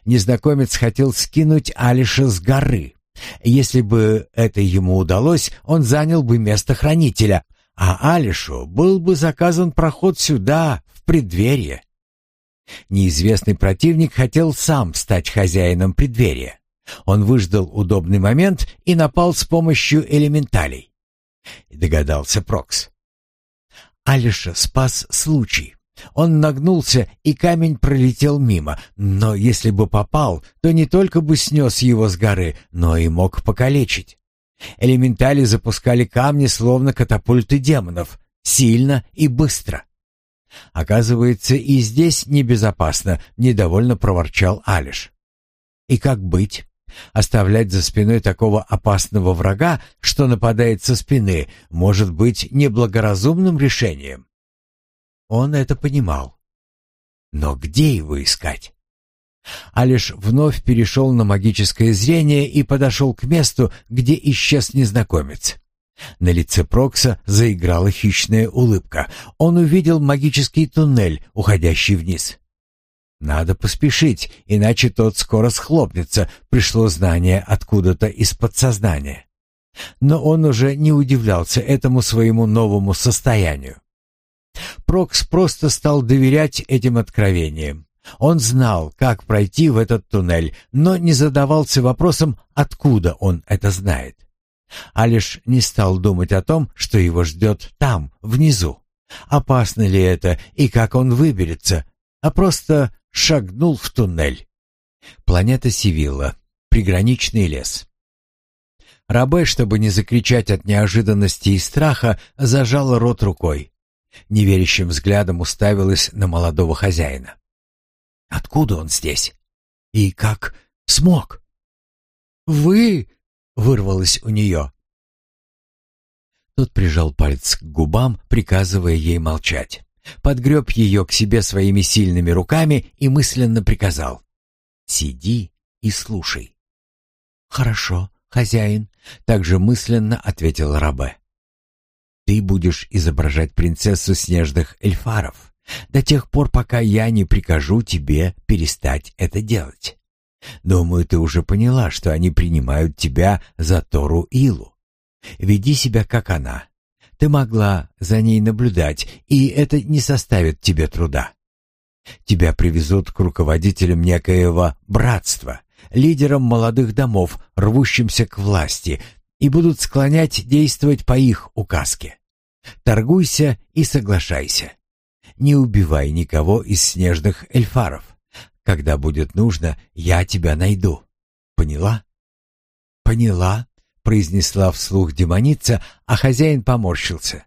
незнакомец хотел скинуть Алиша с горы. Если бы это ему удалось, он занял бы место хранителя, а Алишу был бы заказан проход сюда, в преддверие. Неизвестный противник хотел сам стать хозяином преддверия. Он выждал удобный момент и напал с помощью элементалей. Догадался Прокс. Алиша спас случай. Он нагнулся, и камень пролетел мимо, но если бы попал, то не только бы снес его с горы, но и мог покалечить. Элементали запускали камни, словно катапульты демонов, сильно и быстро. Оказывается, и здесь небезопасно, недовольно проворчал Алиш. И как быть? Оставлять за спиной такого опасного врага, что нападает со спины, может быть неблагоразумным решением. Он это понимал. Но где его искать? Алиш вновь перешел на магическое зрение и подошел к месту, где исчез незнакомец. На лице Прокса заиграла хищная улыбка. Он увидел магический туннель, уходящий вниз. Надо поспешить, иначе тот скоро схлопнется, пришло знание откуда-то из подсознания. Но он уже не удивлялся этому своему новому состоянию. Прокс просто стал доверять этим откровениям. Он знал, как пройти в этот туннель, но не задавался вопросом, откуда он это знает. А лишь не стал думать о том, что его ждет там, внизу. Опасно ли это и как он выберется, а просто шагнул в туннель. Планета Сивилла. Приграничный лес. Рабе, чтобы не закричать от неожиданности и страха, зажала рот рукой. Неверящим взглядом уставилась на молодого хозяина. Откуда он здесь? И как смог? «Вы!» — вырвалось у нее. Тот прижал палец к губам, приказывая ей молчать. Подгреб ее к себе своими сильными руками и мысленно приказал. «Сиди и слушай». «Хорошо, хозяин», — также мысленно ответил Рабе. «Ты будешь изображать принцессу снежных эльфаров до тех пор, пока я не прикажу тебе перестать это делать. Думаю, ты уже поняла, что они принимают тебя за Тору Илу. Веди себя, как она, ты могла за ней наблюдать, и это не составит тебе труда. Тебя привезут к руководителям некоего братства, лидерам молодых домов, рвущимся к власти, и будут склонять действовать по их указке. Торгуйся и соглашайся. Не убивай никого из снежных эльфаров. Когда будет нужно, я тебя найду. Поняла? Поняла, произнесла вслух демоница, а хозяин поморщился.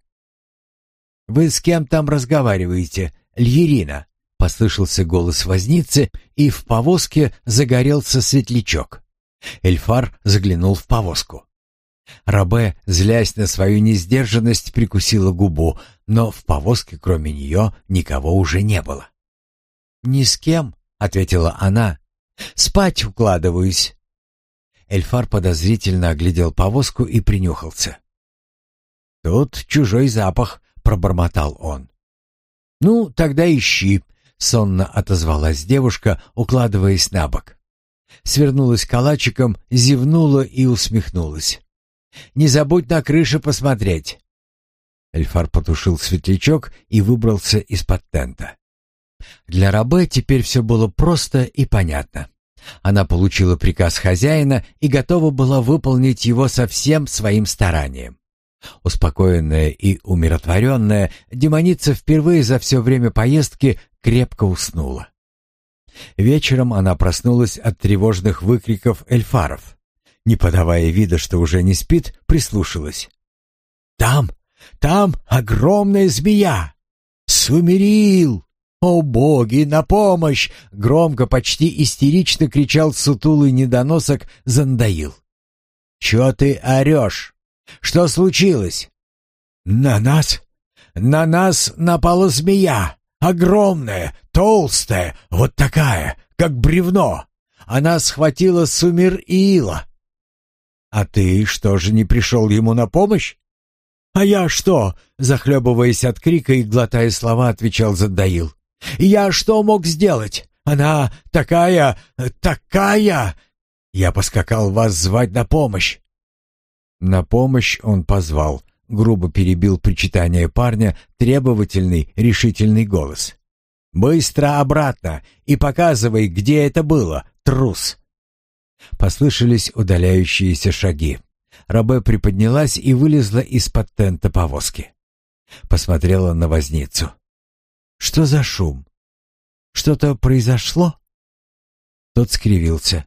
«Вы с кем там разговариваете, Льерина?» — послышался голос возницы, и в повозке загорелся светлячок. Эльфар заглянул в повозку. Рабе, злясь на свою несдержанность, прикусила губу, но в повозке кроме нее никого уже не было. «Ни с кем», — ответила она. «Спать укладываюсь». Эльфар подозрительно оглядел повозку и принюхался. «Тут чужой запах», — пробормотал он. «Ну, тогда ищи», — сонно отозвалась девушка, укладываясь на бок. Свернулась калачиком, зевнула и усмехнулась. «Не забудь на крыше посмотреть». Эльфар потушил светлячок и выбрался из-под тента. Для Рабе теперь все было просто и понятно. Она получила приказ хозяина и готова была выполнить его со всем своим старанием. Успокоенная и умиротворенная, демоница впервые за все время поездки крепко уснула. Вечером она проснулась от тревожных выкриков эльфаров. Не подавая вида, что уже не спит, прислушалась. «Там, там огромная змея! Сумерил!» «О боги, на помощь!» — громко, почти истерично кричал сутулый недоносок Зандаил. «Чё ты орёшь? Что случилось?» «На нас? На нас напала змея! Огромная, толстая, вот такая, как бревно! Она схватила Сумир и Ила!» «А ты что же не пришел ему на помощь?» «А я что?» — захлебываясь от крика и глотая слова, отвечал Зандаил. Я что мог сделать? Она такая... такая...» Я поскакал вас звать на помощь. На помощь он позвал, грубо перебил причитание парня требовательный, решительный голос. «Быстро обратно и показывай, где это было, трус!» Послышались удаляющиеся шаги. Рабе приподнялась и вылезла из-под тента повозки. Посмотрела на возницу. Что за шум? Что-то произошло? Тот скривился.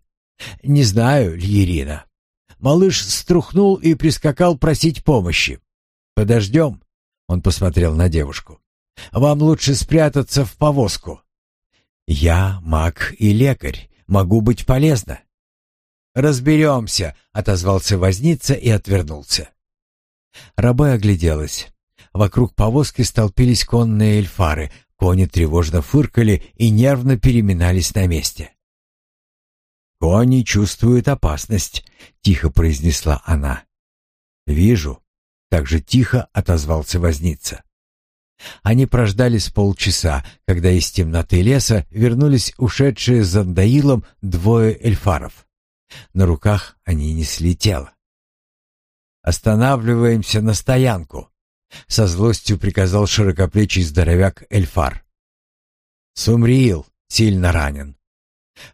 Не знаю, Льерина. Малыш струхнул и прискакал просить помощи. Подождем. Он посмотрел на девушку. Вам лучше спрятаться в повозку. Я маг и лекарь. Могу быть полезна. «Разберемся», — отозвался возница и отвернулся. Раба огляделась. Вокруг повозки столпились конные эльфары, Кони тревожно фыркали и нервно переминались на месте. «Кони чувствуют опасность», — тихо произнесла она. «Вижу», — так же тихо отозвался возница. Они прождали с полчаса, когда из темноты леса вернулись ушедшие с Зандаилом двое эльфаров. На руках они несли тело. «Останавливаемся на стоянку», — со злостью приказал широкоплечий здоровяк Эльфар. «Сумриил сильно ранен.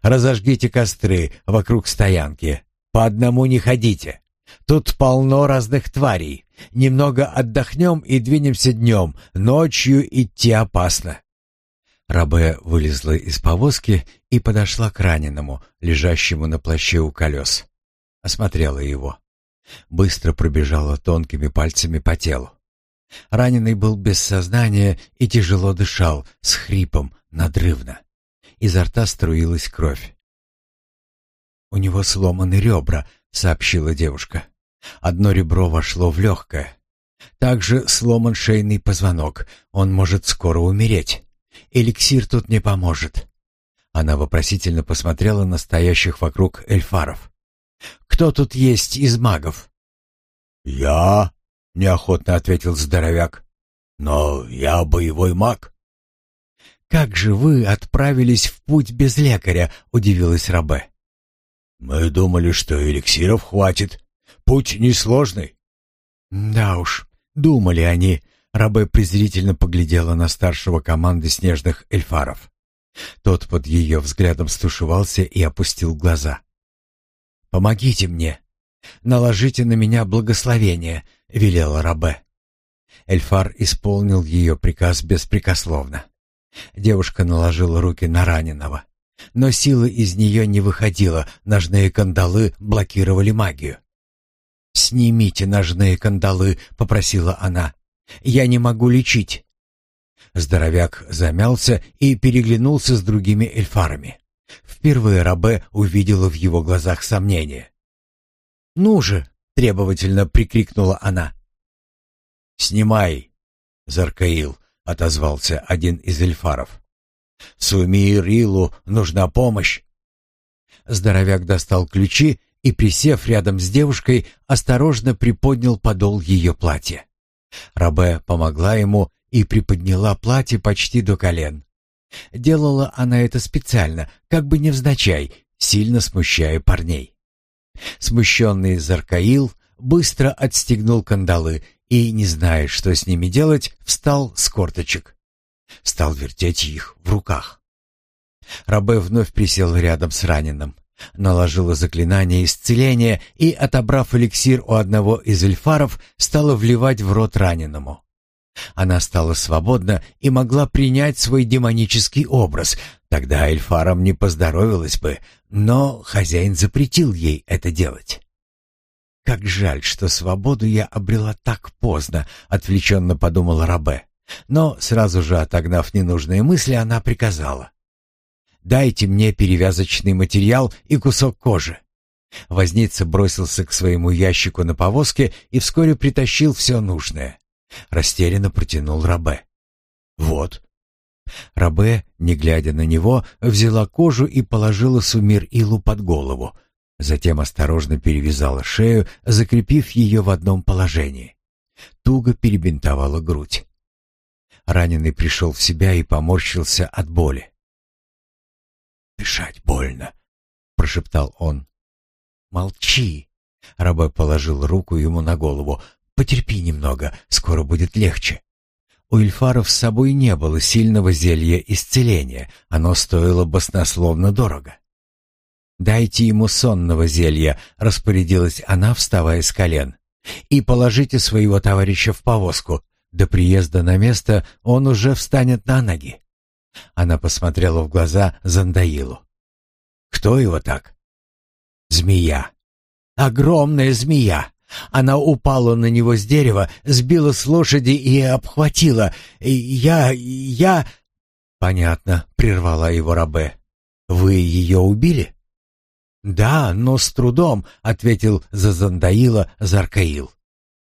Разожгите костры вокруг стоянки. По одному не ходите. Тут полно разных тварей. Немного отдохнем и двинемся днем. Ночью идти опасно». Рабе вылезла из повозки и подошла к раненому, лежащему на плаще у колес. Осмотрела его. Быстро пробежала тонкими пальцами по телу. Раненый был без сознания и тяжело дышал, с хрипом, надрывно. Изо рта струилась кровь. «У него сломаны ребра», — сообщила девушка. «Одно ребро вошло в легкое. Также сломан шейный позвонок. Он может скоро умереть. Эликсир тут не поможет». Она вопросительно посмотрела на стоящих вокруг эльфаров. «Кто тут есть из магов?» «Я?» — неохотно ответил здоровяк. «Но я боевой маг». «Как же вы отправились в путь без лекаря?» — удивилась Рабе. «Мы думали, что эликсиров хватит. Путь несложный». «Да уж, думали они», — Рабе презрительно поглядела на старшего команды снежных эльфаров. Тот под ее взглядом стушевался и опустил глаза. «Помогите мне. Наложите на меня благословение», — велела Рабе. Эльфар исполнил ее приказ беспрекословно. Девушка наложила руки на раненого. Но сила из нее не выходила, ножные кандалы блокировали магию. «Снимите ножные кандалы», — попросила она. «Я не могу лечить». Здоровяк замялся и переглянулся с другими эльфарами. Впервые Рабе увидела в его глазах сомнение. «Ну же!» — требовательно прикрикнула она. «Снимай, Заркаил», — отозвался один из эльфаров. «Суми Рилу нужна помощь». Здоровяк достал ключи и, присев рядом с девушкой, осторожно приподнял подол ее платья. Рабе помогла ему и приподняла платье почти до колен. Делала она это специально, как бы невзначай, сильно смущая парней. Смущенный Заркаил быстро отстегнул кандалы и, не зная, что с ними делать, встал с корточек. Стал вертеть их в руках. Рабе вновь присел рядом с раненым, наложила заклинание исцеления и, отобрав эликсир у одного из эльфаров, стала вливать в рот раненому. Она стала свободна и могла принять свой демонический образ. Тогда эльфарам не поздоровилось бы, но хозяин запретил ей это делать. «Как жаль, что свободу я обрела так поздно», — отвлеченно подумала Рабе. Но, сразу же отогнав ненужные мысли, она приказала. «Дайте мне перевязочный материал и кусок кожи». Возница бросился к своему ящику на повозке и вскоре притащил все нужное. Растерянно протянул Рабе. «Вот». Рабе, не глядя на него, взяла кожу и положила Сумир Илу под голову, Затем осторожно перевязала шею, закрепив ее в одном положении. Туго перебинтовала грудь. Раненый пришел в себя и поморщился от боли. «Дышать больно», — прошептал он. «Молчи!» — Раба положил руку ему на голову. «Потерпи немного, скоро будет легче». У Ильфаров с собой не было сильного зелья исцеления, оно стоило баснословно дорого. «Дайте ему сонного зелья», — распорядилась она, вставая с колен. «И положите своего товарища в повозку. До приезда на место он уже встанет на ноги». Она посмотрела в глаза Зандаилу. «Кто его так?» «Змея. Огромная змея. Она упала на него с дерева, сбила с лошади и обхватила. Я... я...» «Понятно», — прервала его Рабе. «Вы ее убили?» «Да, но с трудом», — ответил за Зандаила Заркаил.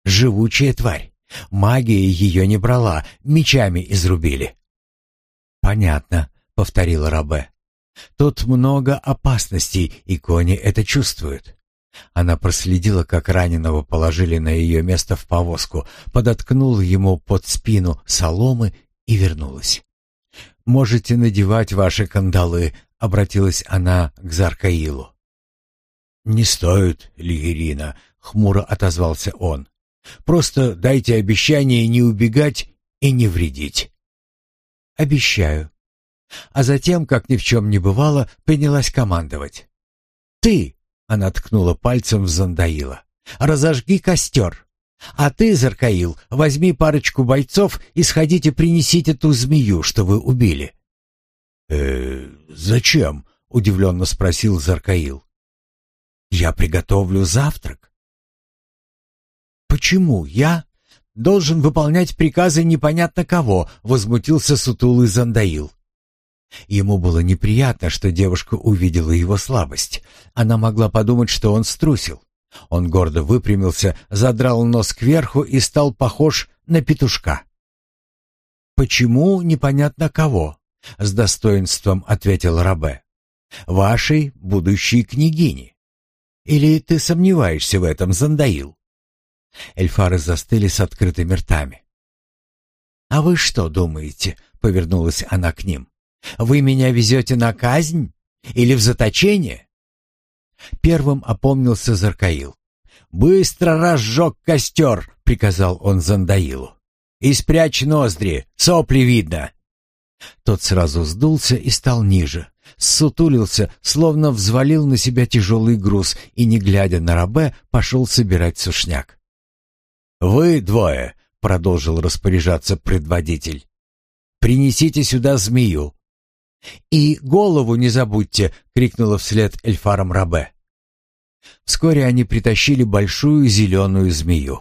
«Живучая тварь. Магия ее не брала, мечами изрубили». «Понятно», — повторила Рабе. «Тут много опасностей, и кони это чувствуют». Она проследила, как раненого положили на ее место в повозку, подоткнула ему под спину соломы и вернулась. «Можете надевать ваши кандалы», — обратилась она к Заркаилу. «Не стоит, Лигерина», — хмуро отозвался он. «Просто дайте обещание не убегать и не вредить». «Обещаю». А затем, как ни в чем не бывало, принялась командовать. «Ты!» — она ткнула пальцем в Зандаила. «Разожги костер. А ты, Заркаил, возьми парочку бойцов и сходите принесите ту змею, что вы убили». «Э, зачем?» — удивленно спросил Заркаил. «Я приготовлю завтрак». «Почему я должен выполнять приказы непонятно кого?» — возмутился сутулый Зандаил. Ему было неприятно, что девушка увидела его слабость. Она могла подумать, что он струсил. Он гордо выпрямился, задрал нос кверху и стал похож на петушка. «Почему непонятно кого?» — с достоинством ответил Рабе. «Вашей будущей княгини. Или ты сомневаешься в этом, Зандаил?» Эльфары застыли с открытыми ртами. «А вы что думаете?» — повернулась она к ним. «Вы меня везете на казнь? Или в заточение?» Первым опомнился Заркаил. «Быстро разжег костер!» — приказал он Зандаилу. «И спрячь ноздри, сопли видно!» Тот сразу сдулся и стал ниже, ссутулился, словно взвалил на себя тяжелый груз и, не глядя на рабе, пошел собирать сушняк. «Вы двое», — продолжил распоряжаться предводитель, — «принесите сюда змею». «И голову не забудьте!» — крикнула вслед эльфарам Рабе. Вскоре они притащили большую зеленую змею.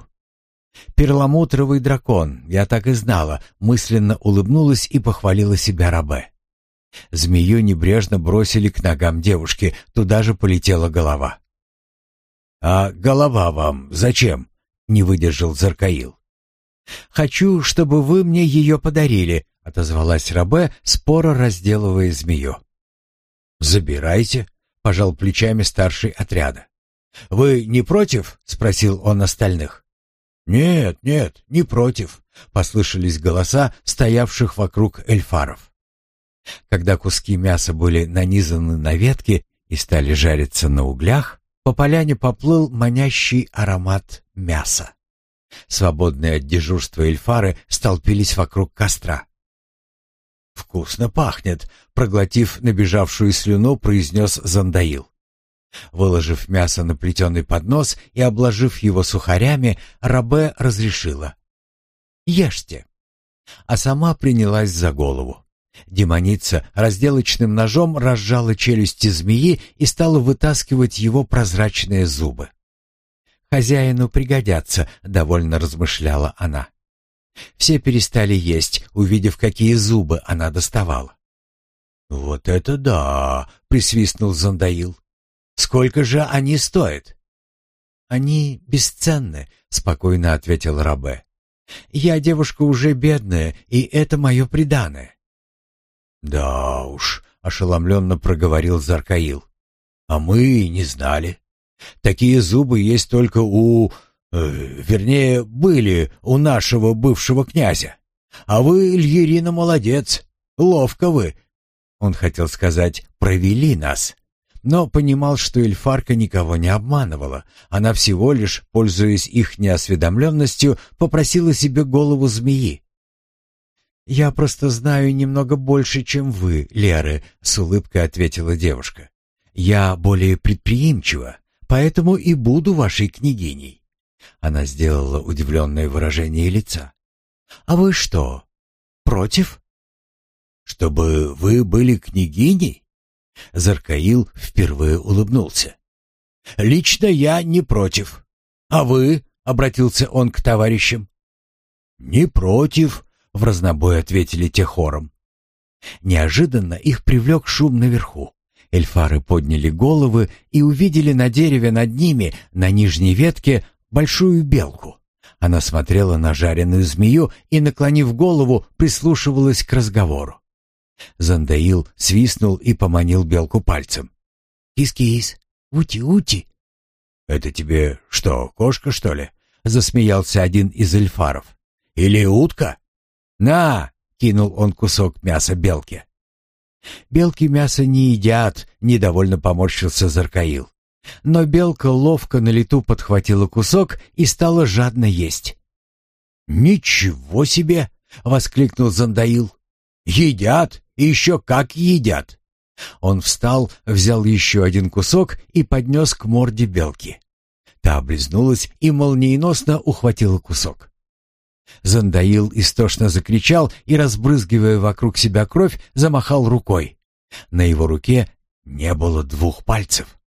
«Перламутровый дракон, я так и знала», мысленно улыбнулась и похвалила себя Рабе. Змею небрежно бросили к ногам девушки, туда же полетела голова. «А голова вам зачем?» Не выдержал Заркаил. «Хочу, чтобы вы мне ее подарили», — отозвалась Рабе, споро разделывая змею. «Забирайте», — пожал плечами старший отряда. «Вы не против?» — спросил он остальных. «Нет, нет, не против», — послышались голоса стоявших вокруг эльфаров. Когда куски мяса были нанизаны на ветки и стали жариться на углях, по поляне поплыл манящий аромат мяса. Свободные от дежурства эльфары столпились вокруг костра. «Вкусно пахнет», — проглотив набежавшую слюну, произнес Зандаил. Выложив мясо на плетеный поднос и обложив его сухарями, Рабе разрешила. «Ешьте». А сама принялась за голову. Демоница разделочным ножом разжала челюсти змеи и стала вытаскивать его прозрачные зубы. «Хозяину пригодятся», — довольно размышляла она. Все перестали есть, увидев, какие зубы она доставала. «Вот это да!» — присвистнул Зандаил. «Сколько же они стоят?» «Они бесценны», — спокойно ответил Рабе. «Я девушка уже бедная, и это мое преданное. «Да уж», — ошеломленно проговорил Заркаил. «А мы не знали. Такие зубы есть только у... Э, вернее, были у нашего бывшего князя. А вы, Ильерина, молодец. Ловко вы». Он хотел сказать «провели нас», но понимал, что Эльфарка никого не обманывала. Она всего лишь, пользуясь их неосведомленностью, попросила себе голову змеи. «Я просто знаю немного больше, чем вы, Леры», — с улыбкой ответила девушка. «Я более предприимчива, поэтому и буду вашей княгиней». Она сделала удивленное выражение лица. «А вы что, против?» «Чтобы вы были княгиней?» Заркаил впервые улыбнулся. «Лично я не против. А вы?» — обратился он к товарищам. «Не против», — в разнобой ответили те хором. Неожиданно их привлек шум наверху. Эльфары подняли головы и увидели на дереве над ними, на нижней ветке, большую белку. Она смотрела на жареную змею и, наклонив голову, прислушивалась к разговору. Зандаил свистнул и поманил белку пальцем. «Кис-кис, ути-ути». «Это тебе что, кошка, что ли?» — засмеялся один из эльфаров. «Или утка?» «На!» — кинул он кусок мяса белке. «Белки мясо не едят», — недовольно поморщился Заркаил. Но белка ловко на лету подхватила кусок и стала жадно есть. «Ничего себе!» — воскликнул Зандаил. «Едят, и еще как едят!» Он встал, взял еще один кусок и поднес к морде белки. Та облизнулась и молниеносно ухватила кусок. Зандаил истошно закричал и, разбрызгивая вокруг себя кровь, замахал рукой. На его руке не было двух пальцев.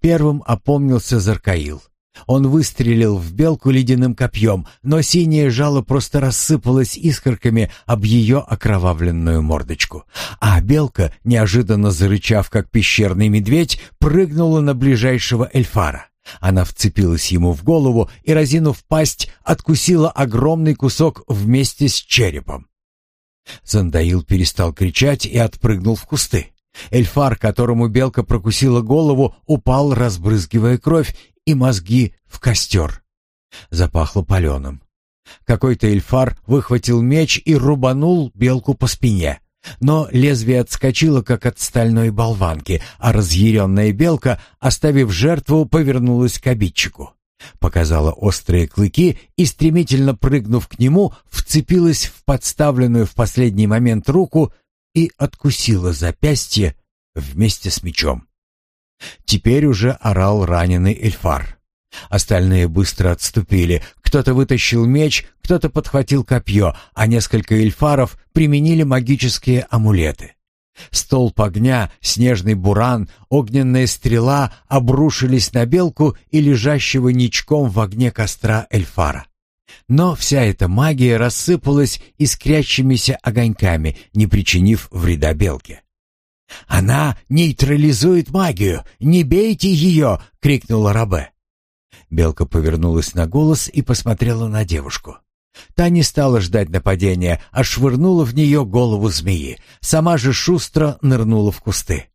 Первым опомнился Заркаил. Он выстрелил в белку ледяным копьем, но синее жало просто рассыпалось искорками об ее окровавленную мордочку. А белка, неожиданно зарычав, как пещерный медведь, прыгнула на ближайшего эльфара. Она вцепилась ему в голову и, разинув пасть, откусила огромный кусок вместе с черепом. Зандаил перестал кричать и отпрыгнул в кусты. Эльфар, которому белка прокусила голову, упал, разбрызгивая кровь и мозги в костер. Запахло паленым. Какой-то эльфар выхватил меч и рубанул белку по спине. Но лезвие отскочило, как от стальной болванки, а разъяренная белка, оставив жертву, повернулась к обидчику. Показала острые клыки и, стремительно прыгнув к нему, вцепилась в подставленную в последний момент руку и откусила запястье вместе с мечом. Теперь уже орал раненый Эльфар. Остальные быстро отступили. Кто-то вытащил меч, кто-то подхватил копье, а несколько эльфаров применили магические амулеты. Столб огня, снежный буран, огненная стрела обрушились на белку и лежащего ничком в огне костра эльфара. Но вся эта магия рассыпалась искрящимися огоньками, не причинив вреда белке. «Она нейтрализует магию! Не бейте ее!» — крикнула Рабе. Белка повернулась на голос и посмотрела на девушку. Та не стала ждать нападения, а швырнула в нее голову змеи. Сама же шустро нырнула в кусты.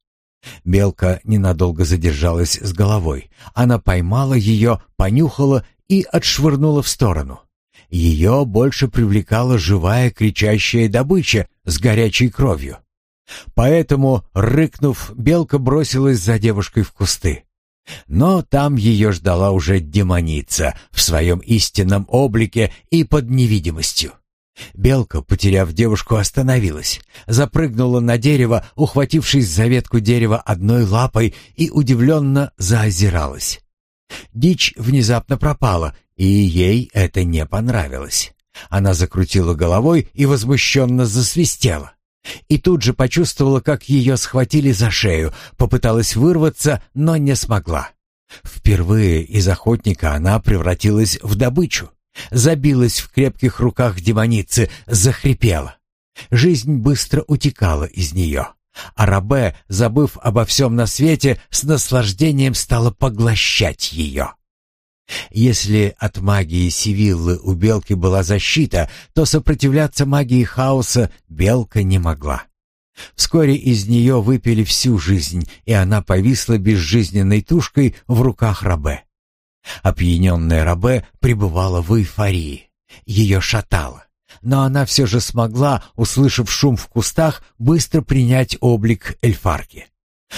Белка ненадолго задержалась с головой. Она поймала ее, понюхала и отшвырнула в сторону. Ее больше привлекала живая кричащая добыча с горячей кровью. Поэтому, рыкнув, белка бросилась за девушкой в кусты. Но там ее ждала уже демоница в своем истинном облике и под невидимостью. Белка, потеряв девушку, остановилась, запрыгнула на дерево, ухватившись за ветку дерева одной лапой и удивленно заозиралась. Дичь внезапно пропала, и ей это не понравилось. Она закрутила головой и возмущенно засвистела. И тут же почувствовала, как ее схватили за шею, попыталась вырваться, но не смогла. Впервые из охотника она превратилась в добычу. Забилась в крепких руках демоницы, захрипела. Жизнь быстро утекала из нее. А Рабе, забыв обо всем на свете, с наслаждением стала поглощать ее. Если от магии Сивиллы у белки была защита, то сопротивляться магии хаоса белка не могла. Вскоре из нее выпили всю жизнь, и она повисла безжизненной тушкой в руках Рабе. Опьяненная Рабе пребывала в эйфории. Ее шатало. Но она все же смогла, услышав шум в кустах, быстро принять облик эльфарки.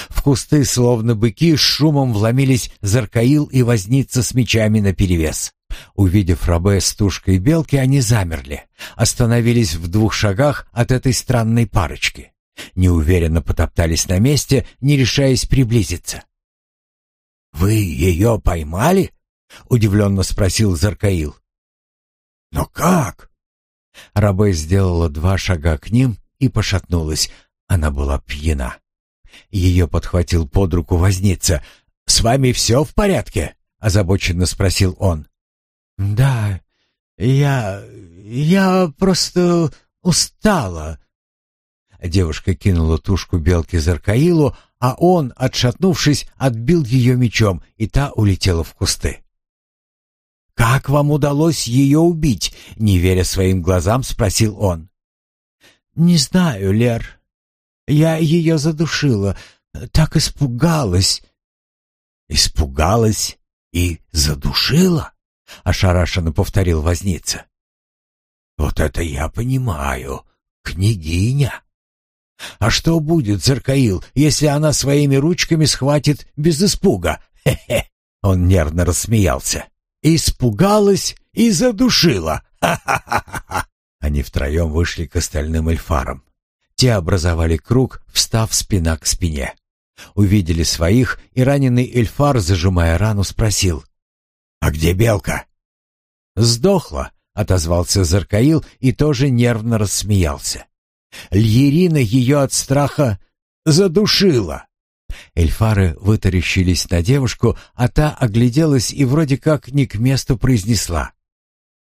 В кусты, словно быки, с шумом вломились Заркаил и возница с мечами наперевес. Увидев Рабе с тушкой белки, они замерли, остановились в двух шагах от этой странной парочки. Неуверенно потоптались на месте, не решаясь приблизиться. «Вы ее поймали?» — удивленно спросил Заркаил. «Но как?» Рабе сделала два шага к ним и пошатнулась. Она была пьяна. Ее подхватил под руку возница. «С вами все в порядке?» — озабоченно спросил он. «Да, я... я просто устала». Девушка кинула тушку белки Заркаилу, а он, отшатнувшись, отбил ее мечом, и та улетела в кусты. «Как вам удалось ее убить?» — не веря своим глазам, спросил он. «Не знаю, Лер. Я ее задушила, так испугалась». «Испугалась и задушила?» — ошарашенно повторил возница. «Вот это я понимаю, княгиня. А что будет, Заркаил, если она своими ручками схватит без испуга? Хе-хе!» Он нервно рассмеялся. «Испугалась и задушила! Ха-ха-ха-ха!» Они втроем вышли к остальным эльфарам. Те образовали круг, встав спина к спине. Увидели своих, и раненый эльфар, зажимая рану, спросил. «А где белка?» «Сдохла», — отозвался Заркаил и тоже нервно рассмеялся. Льерина ее от страха задушила. Эльфары вытаращились на девушку, а та огляделась и вроде как не к месту произнесла.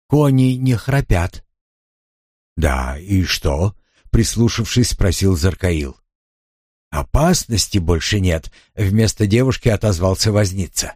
«Кони не храпят». «Да, и что?» — прислушавшись, спросил Заркаил. «Опасности больше нет», — вместо девушки отозвался возница.